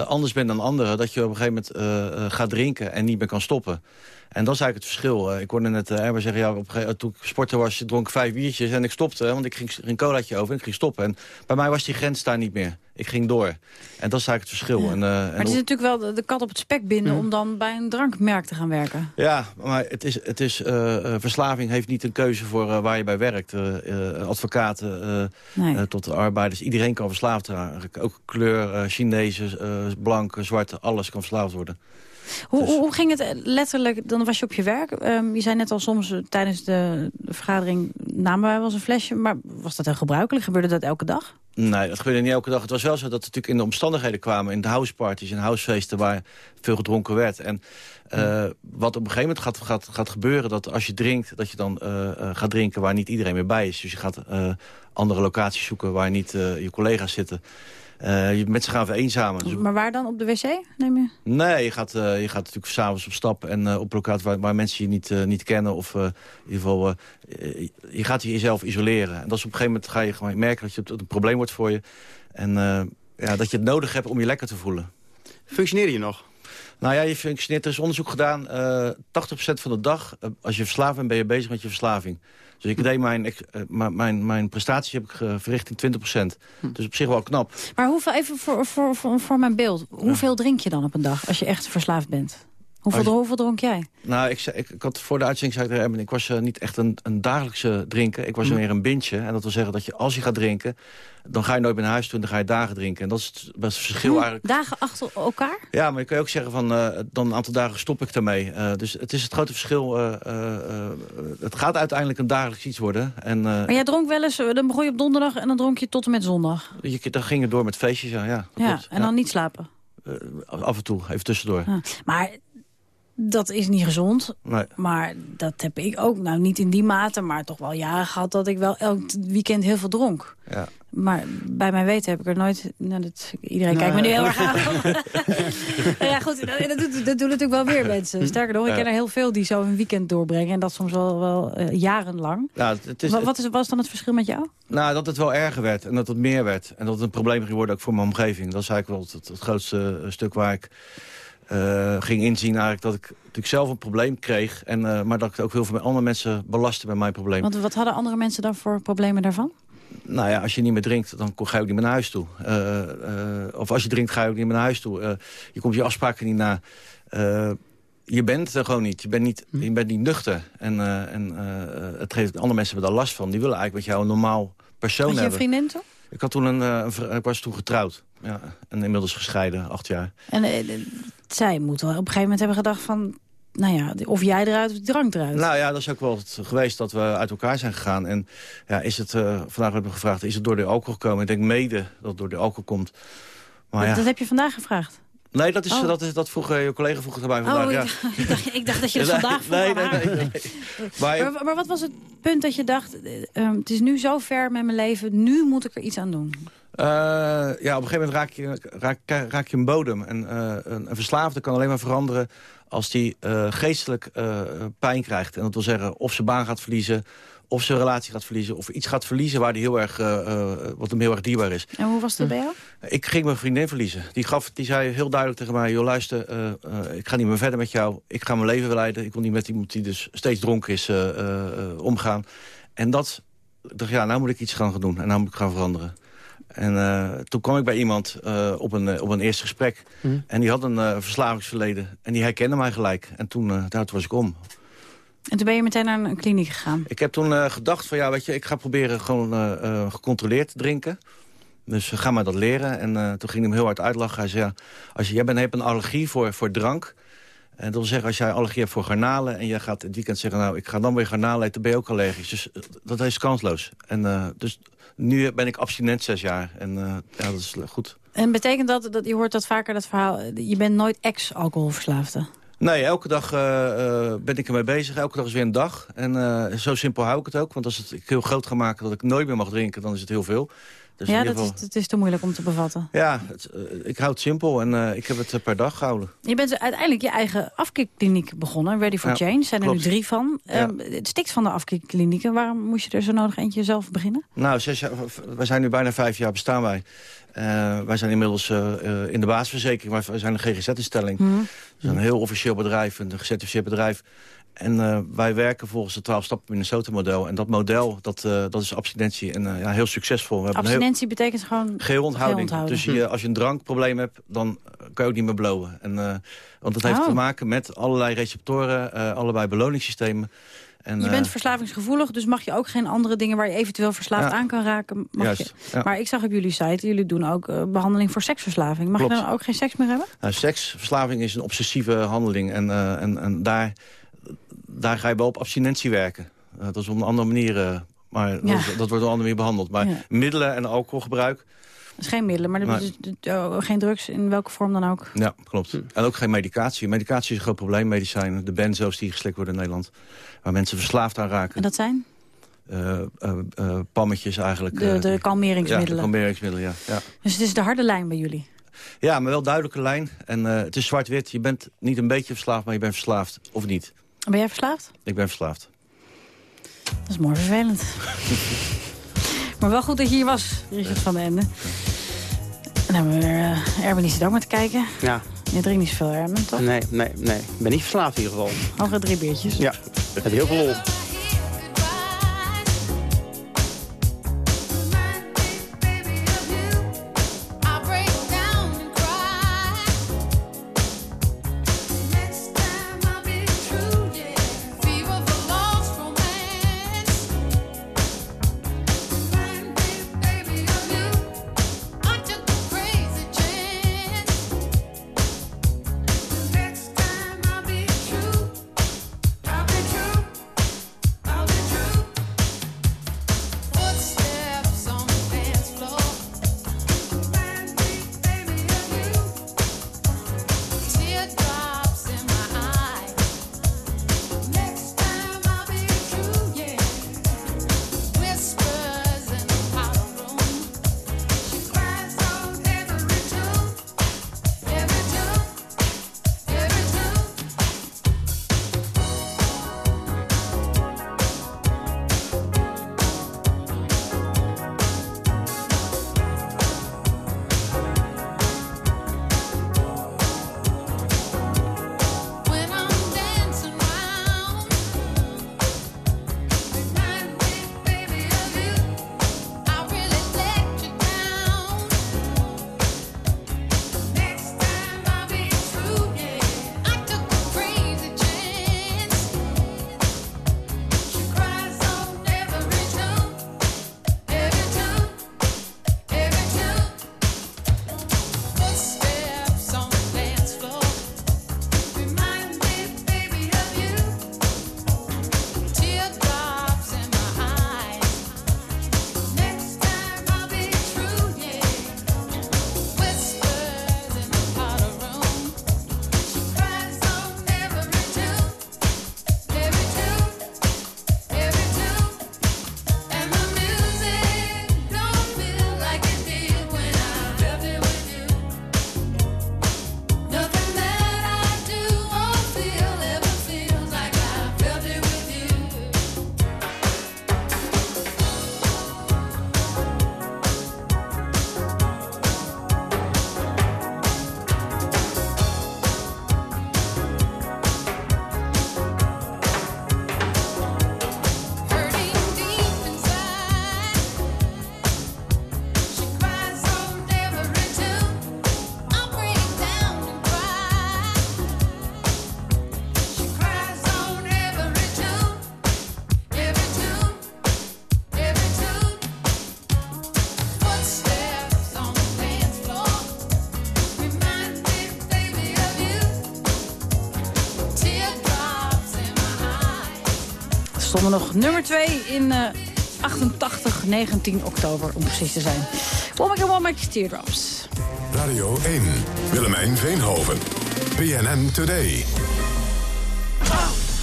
anders bent dan anderen. Dat je op een gegeven moment gaat drinken en niet meer kan stoppen. En dat is eigenlijk het verschil. Eh, ik hoorde net uh, Erber zeggen, ja, op toen ik sporter was, dronk ik vijf biertjes en ik stopte. Want ik ging een colaatje over en ik ging stoppen. En bij mij was die grens daar niet meer. Ik ging door. En dat is eigenlijk het verschil. En, eh, Maar en het is natuurlijk wel de, de kat op het spek binden... om dan bij een drankmerk te gaan werken. Ja, maar het is, het is, eh, eh, verslaving heeft niet een keuze voor eh, waar je bij werkt. Eh, eh, advocaten eh, Nee. eh, tot arbeiders. Iedereen kan verslaafd raken. Ook kleur, eh Chinezen, eh blanke, zwarte, alles kan verslaafd worden. Hoe, hoe, hoe ging het letterlijk? Dan was je op je werk. Ehm, je zei net al soms eh, tijdens de, de vergadering namen wij wel eens een flesje. Maar was dat heel gebruikelijk? Gebeurde dat elke dag? Nee, dat gebeurde niet elke dag. Het was wel zo dat we natuurlijk in de omstandigheden kwamen... in de houseparties en housefeesten waar veel gedronken werd. En eh, wat op een gegeven moment gaat, gaat, gaat gebeuren... dat als je drinkt, dat je dan eh, gaat drinken waar niet iedereen meer bij is. Dus je gaat andere locaties zoeken waar niet je collega's zitten. Eh, je mensen gaan vereenzamen. Dus Maar waar dan? Op de wc, neem je? Nee, je gaat, eh, je gaat natuurlijk s'avonds op stap en eh, op locaties waar, waar mensen je niet, eh, niet kennen. Of eh, in ieder geval, eh, eh, je gaat je jezelf isoleren. En dat is op een gegeven moment ga je gewoon merken dat je het een probleem wordt voor je. En eh, ja, dat je het nodig hebt om je lekker te voelen. Functioneer je nog? Nou ja, je functioneert. Er is onderzoek gedaan. eh 80% van de dag, eh, als je verslaafd bent, ben je bezig met je verslaving. Dus ik deed mijn, eh, mijn, mijn, mijn prestaties heb ik eh, verricht in 20%. Dus op zich wel knap. Maar hoeveel, even voor, voor, voor, voor mijn beeld. Hoeveel drink je dan op een dag als je echt verslaafd bent? Hoeveel, je- hoeveel dronk jij? Nou, ik, ik, ik had voor de uitzending zei ik tegen Erben, ik was eh, niet echt een, een dagelijkse drinker. Ik was Mhm. meer een bintje. En dat wil zeggen dat je, als je gaat drinken, dan ga je nooit meer naar huis toe en dan ga je dagen drinken. En dat is het, dat is het verschil Hm, eigenlijk. Dagen achter elkaar? Ja, maar je kan ook zeggen van, eh, dan een aantal dagen stop ik daarmee. Eh, dus het is het grote verschil. het gaat uiteindelijk een dagelijks iets worden. En Maar jij dronk wel eens, dan begon je op donderdag en dan dronk je tot en met zondag. je, dan ging het door met feestjes, ja. ja, Ja, en dan niet slapen. Af en toe, even tussendoor. Maar dat is niet gezond. Nee. Maar dat heb ik ook, nou niet in die mate, maar toch wel jaren gehad... dat ik wel elk weekend heel veel dronk. Ja. Maar bij mijn weten heb ik er nooit... Nou, dat, iedereen Nou, kijkt me nu heel erg aan. [laughs] Ja, goed, dat, dat, doet- dat doen natuurlijk wel weer mensen. Sterker nog, ik ken er heel veel die zo een weekend doorbrengen. En dat soms wel, wel eh, jarenlang. Ja, het- is, Wat, wat is, was dan het verschil met jou? Nou, dat het wel erger werd en dat het meer werd. En dat het een probleem ging worden ook voor mijn omgeving. Dat is eigenlijk wel het, het grootste eh, stuk waar ik eh, ging inzien. Eigenlijk dat ik natuurlijk zelf een probleem kreeg. En, eh, maar dat ik ook heel veel andere mensen belastte met mijn probleem. Want wat hadden andere mensen dan voor problemen daarvan? Nou ja, als je niet meer drinkt, dan ga je ook niet meer naar huis toe. Eh, of als je drinkt, ga je ook niet meer naar huis toe. Je komt je afspraken niet na. Je bent er gewoon niet. Je bent niet, je bent niet nuchter. En, en het geeft andere mensen hebben daar last van. Die willen eigenlijk met jou een normaal persoon je een hebben. vriendin toen? Ik, had toen een, een ik was toen getrouwd. Ja, en inmiddels gescheiden, acht jaar. En eh, zij moet wel op een gegeven moment hebben gedacht van... nou ja, of jij eruit of die drank eruit. Nou ja, dat is ook wel het geweest dat we uit elkaar zijn gegaan. En ja, is het, eh, vandaag hebben gevraagd, is het door de alcohol gekomen? Ik denk mede dat het door de alcohol komt. Maar dat, ja. dat heb je vandaag gevraagd. Nee, dat, is, Oh. dat, is, dat vroeg je collega vroeg het erbij vandaag. oh, ja. ik, dacht, ik, dat je [laughs] dat Nee, vandaag vroeg nee, nee, nee, nee. [laughs] Maar, Maar- maar wat was het punt dat je dacht... eh, ehm, het is nu zo ver met mijn leven, nu moet ik er iets aan doen? Eh, ja, op een gegeven moment raak je, raak, raak je een bodem. En eh, een, een verslaafde kan alleen maar veranderen als die eh, geestelijk pijn krijgt. En dat wil zeggen of zijn baan gaat verliezen, of zijn relatie gaat verliezen... of iets gaat verliezen waar die heel erg, wat hem heel erg dierbaar is. En hoe was dat bij jou? Ik ging mijn vriendin verliezen. Die, gaf, die zei heel duidelijk tegen mij... joh, luister, ik ga niet meer verder met jou. Ik ga mijn leven leiden. Ik wil niet met iemand die dus steeds dronken is omgaan. En dat... Ik dacht, ja, nou moet ik iets gaan doen. En nou moet ik gaan veranderen. En eh, toen kwam ik bij iemand eh, op, een, eh, op een eerste gesprek. En die had een eh, verslavingsverleden. En die herkende mij gelijk. En toen, daar, was ik om. En toen ben je meteen naar een kliniek gegaan. Ik heb toen eh, gedacht van ja, weet je, ik ga proberen gewoon eh, eh, gecontroleerd te drinken. Dus ga maar dat leren. En eh, toen ging hij hem heel hard uitlachen. Hij zei, ja, als je, jij bent, hebt een allergie voor, voor drank. En dat wil zeggen, als jij allergie hebt voor garnalen... en je gaat het weekend zeggen, nou, ik ga dan weer garnalen eten... ben je ook allergisch. Dus dat is kansloos. En eh, dus nu ben ik abstinent zes jaar. En eh, ja, dat is goed. En betekent dat, dat je hoort dat vaker dat verhaal... je bent nooit ex-alcoholverslaafde? Nee, elke dag eh, eh, ben ik ermee bezig. Elke dag is weer een dag. En zo simpel hou ik het ook. Want als het ik heel groot ga maken dat ik nooit meer mag drinken... dan is het heel veel. Dus ja, dat geval- is, het is te moeilijk om te bevatten. Ja, het, eh, ik hou het simpel en eh, ik heb het eh, per dag gehouden. Je bent uiteindelijk je eigen afkikkliniek begonnen. Ready for Ja, Change. Zijn er nu drie van. Ja. Ehm, het stikt van de afkikklinieken. Waarom moest je er zo nodig eentje zelf beginnen? Nou, zes jaar, wij zijn nu bijna vijf jaar bestaan wij. Wij zijn inmiddels in de basisverzekering, maar wij zijn een GGZ-instelling. We zijn een heel officieel bedrijf, een gecertificeerd bedrijf. En eh, wij werken volgens het 12 stappen Minnesota-model. En dat model, dat, eh, dat is abstinentie en eh, ja, heel succesvol. We hebben een heel- Abstinentie betekent gewoon... Geheel onthouding. Dus je, als je een drankprobleem hebt, dan kan je ook niet meer blowen. En, eh, want dat heeft Oh. te maken met allerlei receptoren, eh, allerlei beloningssystemen. En, Je bent verslavingsgevoelig, dus mag je ook geen andere dingen... waar je eventueel verslaafd Ja. aan kan raken, mag Juist, je. ja. Maar ik zag op jullie site, jullie doen ook eh, behandeling voor seksverslaving. Mag je dan ook geen seks meer hebben? Nou, seksverslaving is een obsessieve handeling. En, eh, en, en daar, daar ga je wel op abstinentie werken. Eh, dat is op een andere manier... eh, maar dat, Ja. is- dat wordt op een andere manier behandeld. Maar Ja. middelen en alcoholgebruik... Dat is geen middelen, maar is dus, oh, geen drugs in welke vorm dan ook. Ja, klopt. En ook geen medicatie. Medicatie is een groot probleem, medicijnen. De benzo's die geslikt worden in Nederland. Waar mensen verslaafd aan raken. En dat zijn? Eh, eh, eh, pammetjes eigenlijk. De- eh, de kalmeringsmiddelen. Ja, de kalmeringsmiddelen, ja. ja. Dus het is de harde lijn bij jullie. Ja, maar wel duidelijke lijn. En eh, het is zwart-wit. Je bent niet een beetje verslaafd, maar je bent verslaafd. Of niet. Ben jij verslaafd? Ik ben verslaafd. Dat is mooi vervelend. [laughs] maar wel goed dat je hier was, Richard van den Ende. En dan hebben we weer uh, Erwin die zit ook maar te kijken. Ja. Je drinkt niet zoveel, Erwin, toch? Nee, nee, nee. Ik ben niet verslaafd in ieder geval. Nog drie biertjes. Ja, heb heel veel lol. Nog nummer 2 in eh 88, 19 oktober om precies te zijn. Womack Womack, Teardrops. Radio 1, Willemijn Veenhoven. PNN Today.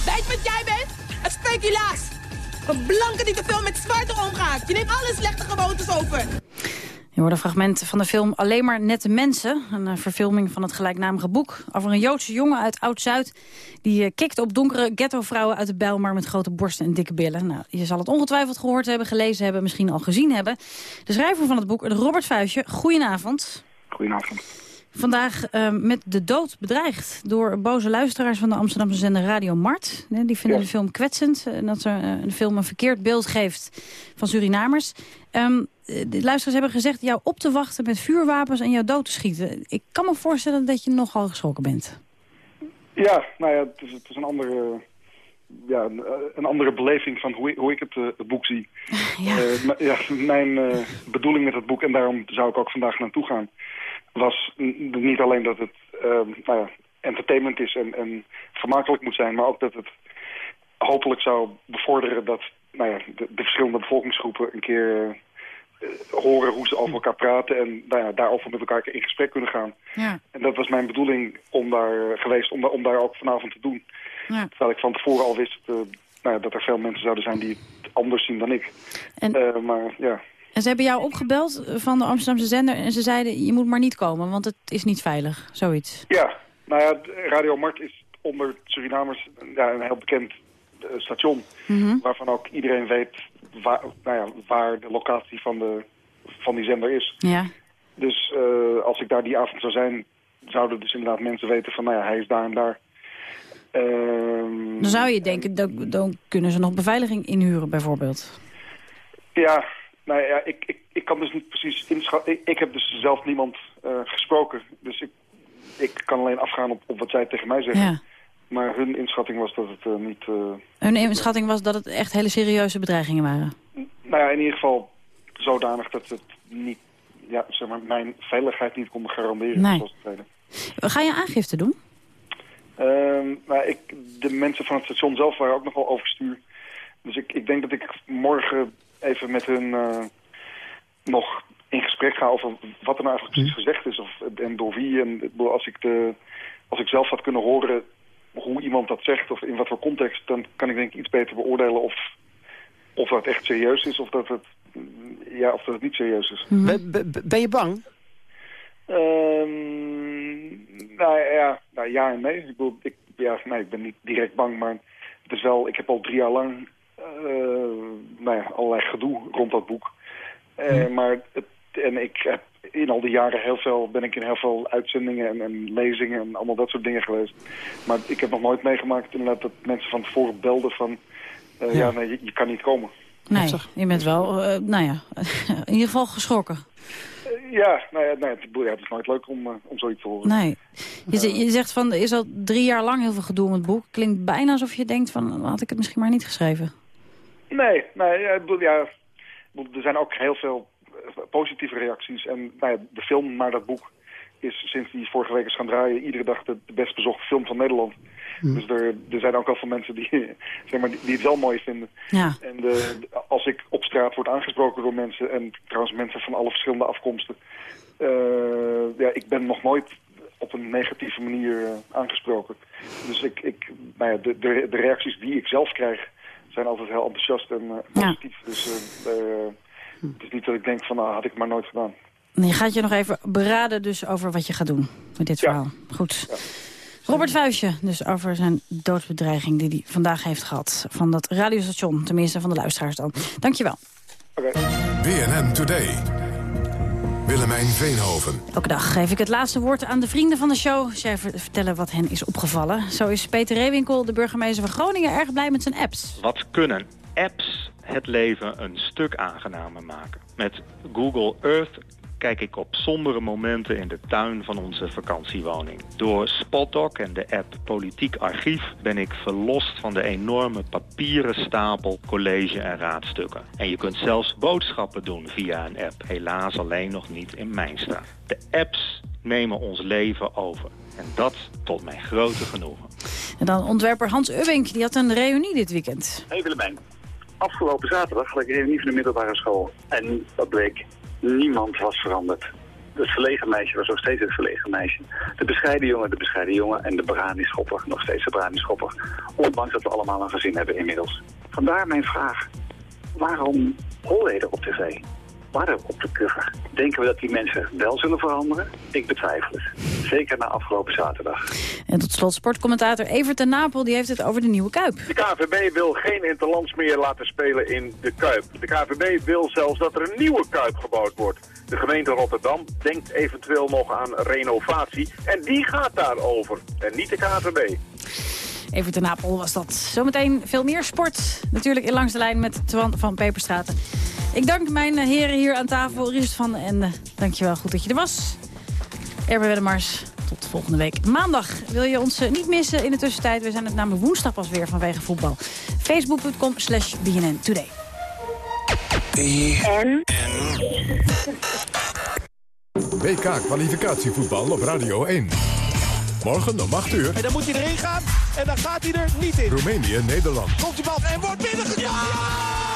Weet wat jij bent? Een speculaas. Een blanke die te veel met zwarte omgaat. Je neemt alle slechte gewoontes over. Je hoort een fragment van de film Alleen maar nette mensen. Een eh, verfilming van het gelijknamige boek over een Joodse jongen uit Oud-Zuid... die uh, kikt op donkere ghettovrouwen uit de Bijlmer met grote borsten en dikke billen. Nou, je zal het ongetwijfeld gehoord hebben, gelezen hebben, misschien al gezien hebben. De schrijver van het boek, Robert Vuijsje, goedenavond. Goedenavond. Vandaag uh, met de dood bedreigd door boze luisteraars van de Amsterdamse zender Radio Mart. Die vinden ja. de film kwetsend en dat ze uh, de film een verkeerd beeld geeft van Surinamers. Um, de luisteraars hebben gezegd jou op te wachten met vuurwapens en jou dood te schieten. Ik kan me voorstellen dat je nogal geschrokken bent. Ja, nou ja, het is, het is een andere ja, een, eh, een andere beleving van hoe ik, hoe ik het, eh, het boek zie. [laughs] Eh, m- ja, mijn eh, bedoeling met het boek, en daarom zou ik ook vandaag naartoe gaan, was niet alleen dat het ehm, nou ja, entertainment is en, en vermakelijk moet zijn, maar ook dat het hopelijk zou bevorderen dat nou ja, de, de verschillende bevolkingsgroepen een keer eh, horen hoe ze over elkaar praten en nou ja, daarover met elkaar in gesprek kunnen gaan. Ja. En dat was mijn bedoeling om daar eh, geweest, om, daar- om daar ook vanavond te doen. Ja. Terwijl ik van tevoren al wist eh, nou ja, dat er veel mensen zouden zijn die het anders zien dan ik. Eh, maar ja, En ze hebben jou opgebeld van de Amsterdamse zender en ze zeiden je moet maar niet komen, want het is niet veilig. Zoiets. ja, nou ja, Radio Mart is onder Surinamers ja, een heel bekend station. Mhm. Waarvan ook iedereen weet waar, nou ja, waar de locatie van, de, van die zender is. Ja. Dus eh, als ik daar die avond zou zijn, zouden dus inderdaad mensen weten van, nou ja, hij is daar en daar. Ehm, Dan zou je denken, dan, dan kunnen ze nog beveiliging inhuren bijvoorbeeld. Ja, nou ja, ik, ik, ik kan dus niet precies inschatten. Ik, ik heb dus zelf niemand eh, gesproken. Dus ik, ik kan alleen afgaan op, op wat zij tegen mij zeggen. Ja. Maar hun inschatting was dat het eh, niet... eh, Hun inschatting was dat het echt hele serieuze bedreigingen waren. nou ja, in ieder geval zodanig dat het niet... Ja, zeg maar, mijn veiligheid niet konden garanderen. Nee. Zoals het zeiden. Ga je aangifte doen? Ehm, nou, ik, de mensen van het station zelf waren ook nogal overstuur. Dus ik, ik denk dat ik morgen even met hun eh, nog in gesprek ga over wat er nou eigenlijk precies gezegd is. Of, en door wie. En als ik, de, als ik zelf had kunnen horen hoe iemand dat zegt of in wat voor context... dan kan ik denk ik iets beter beoordelen of, of dat echt serieus is of dat het, ja, of dat het niet serieus is. Ben, ben- ben je bang? Ehm, nou ja, nou, ja en nee. Ik, bedoel, ik, ja, nee, ik ben niet direct bang, maar het is wel, ik heb al drie jaar lang eh, nou ja, allerlei gedoe rond dat boek. Eh, Maar het, en ik heb in al die jaren heel veel, ben ik in heel veel uitzendingen en, en lezingen en allemaal dat soort dingen geweest. Maar ik heb nog nooit meegemaakt inderdaad dat mensen van tevoren belden van, eh, ja. Ja. nee, je, je kan niet komen. Nee, je bent wel, eh, nou ja, [laughs] in ieder geval geschrokken. Eh, ja, nou ja, nee, het, ja, het is nooit leuk om, om zoiets te horen. Nee. Je, ze- je zegt van, er is al drie jaar lang heel veel gedoe om het boek. Klinkt bijna alsof je denkt van, had ik het misschien maar niet geschreven. Nee, nee ja, ik bedoel, ja, ik bedoel, er zijn ook heel veel positieve reacties. En nou ja, de film naar dat boek is sinds die vorige week is gaan draaien... iedere dag de, de best bezochte film van Nederland. Dus er, er zijn ook al veel mensen die, [laughs] zeg maar, die, die het wel mooi vinden. Ja. En de, als ik op straat word aangesproken door mensen... en trouwens mensen van alle verschillende afkomsten... eh, ja, ik ben nog nooit op een negatieve manier eh, aangesproken. Dus ik, ik, nou ja, de, de, de reacties die ik zelf krijg... zijn altijd heel enthousiast en eh, positief. Dus eh, eh, het is niet dat ik denk van, nou, had ik maar nooit gedaan. Je gaat je nog even beraden dus over wat je gaat doen met dit verhaal. Goed. Robert Vuijsje, dus over zijn doodsbedreiging die hij vandaag heeft gehad. Van dat radiostation, tenminste van de luisteraars dan. Dankjewel. BNN Today. Willemijn Veenhoven. Elke dag geef ik het laatste woord aan de vrienden van de show. Zij ver- vertellen wat hen is opgevallen. Zo is Peter Reewinkel, de burgemeester van Groningen, erg blij met zijn apps. Wat kunnen apps het leven een stuk aangenamer maken? Met Google Earth kijk ik op sombere momenten in de tuin van onze vakantiewoning. Door Spotdoc en de app Politiek Archief ben ik verlost van de enorme papieren stapel college en raadstukken. En je kunt zelfs boodschappen doen via een app. Helaas alleen nog niet in mijn straat. De apps nemen ons leven over. En dat tot mijn grote genoegen. En dan ontwerper Hans Ubbink, die had een reunie dit weekend. Hey Willemijn, afgelopen zaterdag had ik reunie van de middelbare school. En dat bleek, niemand was veranderd. Het verlegen meisje was nog steeds het verlegen meisje. De bescheiden jongen, de bescheiden jongen en de brani-schopper, nog steeds de brani-schopper. Ondanks dat we allemaal een gezin hebben inmiddels. Vandaar mijn vraag, waarom Holleder op tv? Waarom op de cover? Denken we dat die mensen wel zullen veranderen? Ik betwijfel het. Zeker na afgelopen zaterdag. En tot slot sportcommentator Evert ten Napel, die heeft het over de nieuwe Kuip. De KVB wil geen interlands meer laten spelen in de Kuip. De KVB wil zelfs dat er een nieuwe Kuip gebouwd wordt. De gemeente Rotterdam denkt eventueel nog aan renovatie. En die gaat daarover. En niet de KVB. Evert ten Napel was dat. Zometeen veel meer sport. Natuurlijk in langs de lijn met Twan van Peperstraten. Ik dank mijn eh, heren hier aan tafel. Richard van Ende, dankjewel. Goed dat je er was. Erbe Wedemars, Tot volgende week maandag. Wil je ons eh, niet missen in de tussentijd? We zijn het namelijk woensdag pas weer vanwege voetbal. Facebook.com slash BNN Today. WK-kwalificatievoetbal op Radio 1. Morgen om 8 uur. En dan moet hij erin gaan. En dan gaat hij er niet in. Roemenië, Nederland. Komt die bal en wordt binnengekomen. Ja!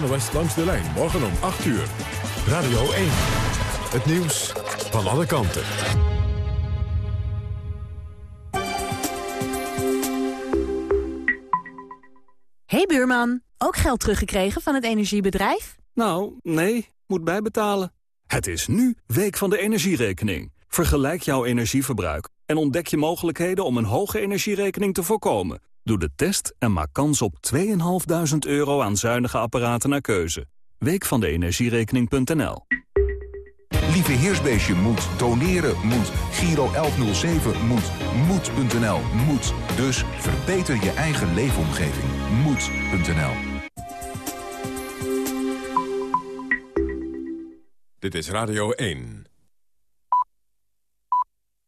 NOS langs de lijn. Morgen om 8 uur. Radio 1. Het nieuws van alle kanten. hey buurman, ook geld teruggekregen van het energiebedrijf? Nou, nee, moet bijbetalen. Het is nu Week van de Energierekening. Vergelijk jouw energieverbruik en ontdek je mogelijkheden om een hoge energierekening te voorkomen. Doe de test en maak kans op 2.500 euro aan zuinige apparaten naar keuze. Week van de energierekening.nl Lieve Heersbeestje moet, doneren moet, Giro 1107 moet, moed.nl moet. Dus verbeter je eigen leefomgeving. Moed.nl Dit is Radio 1.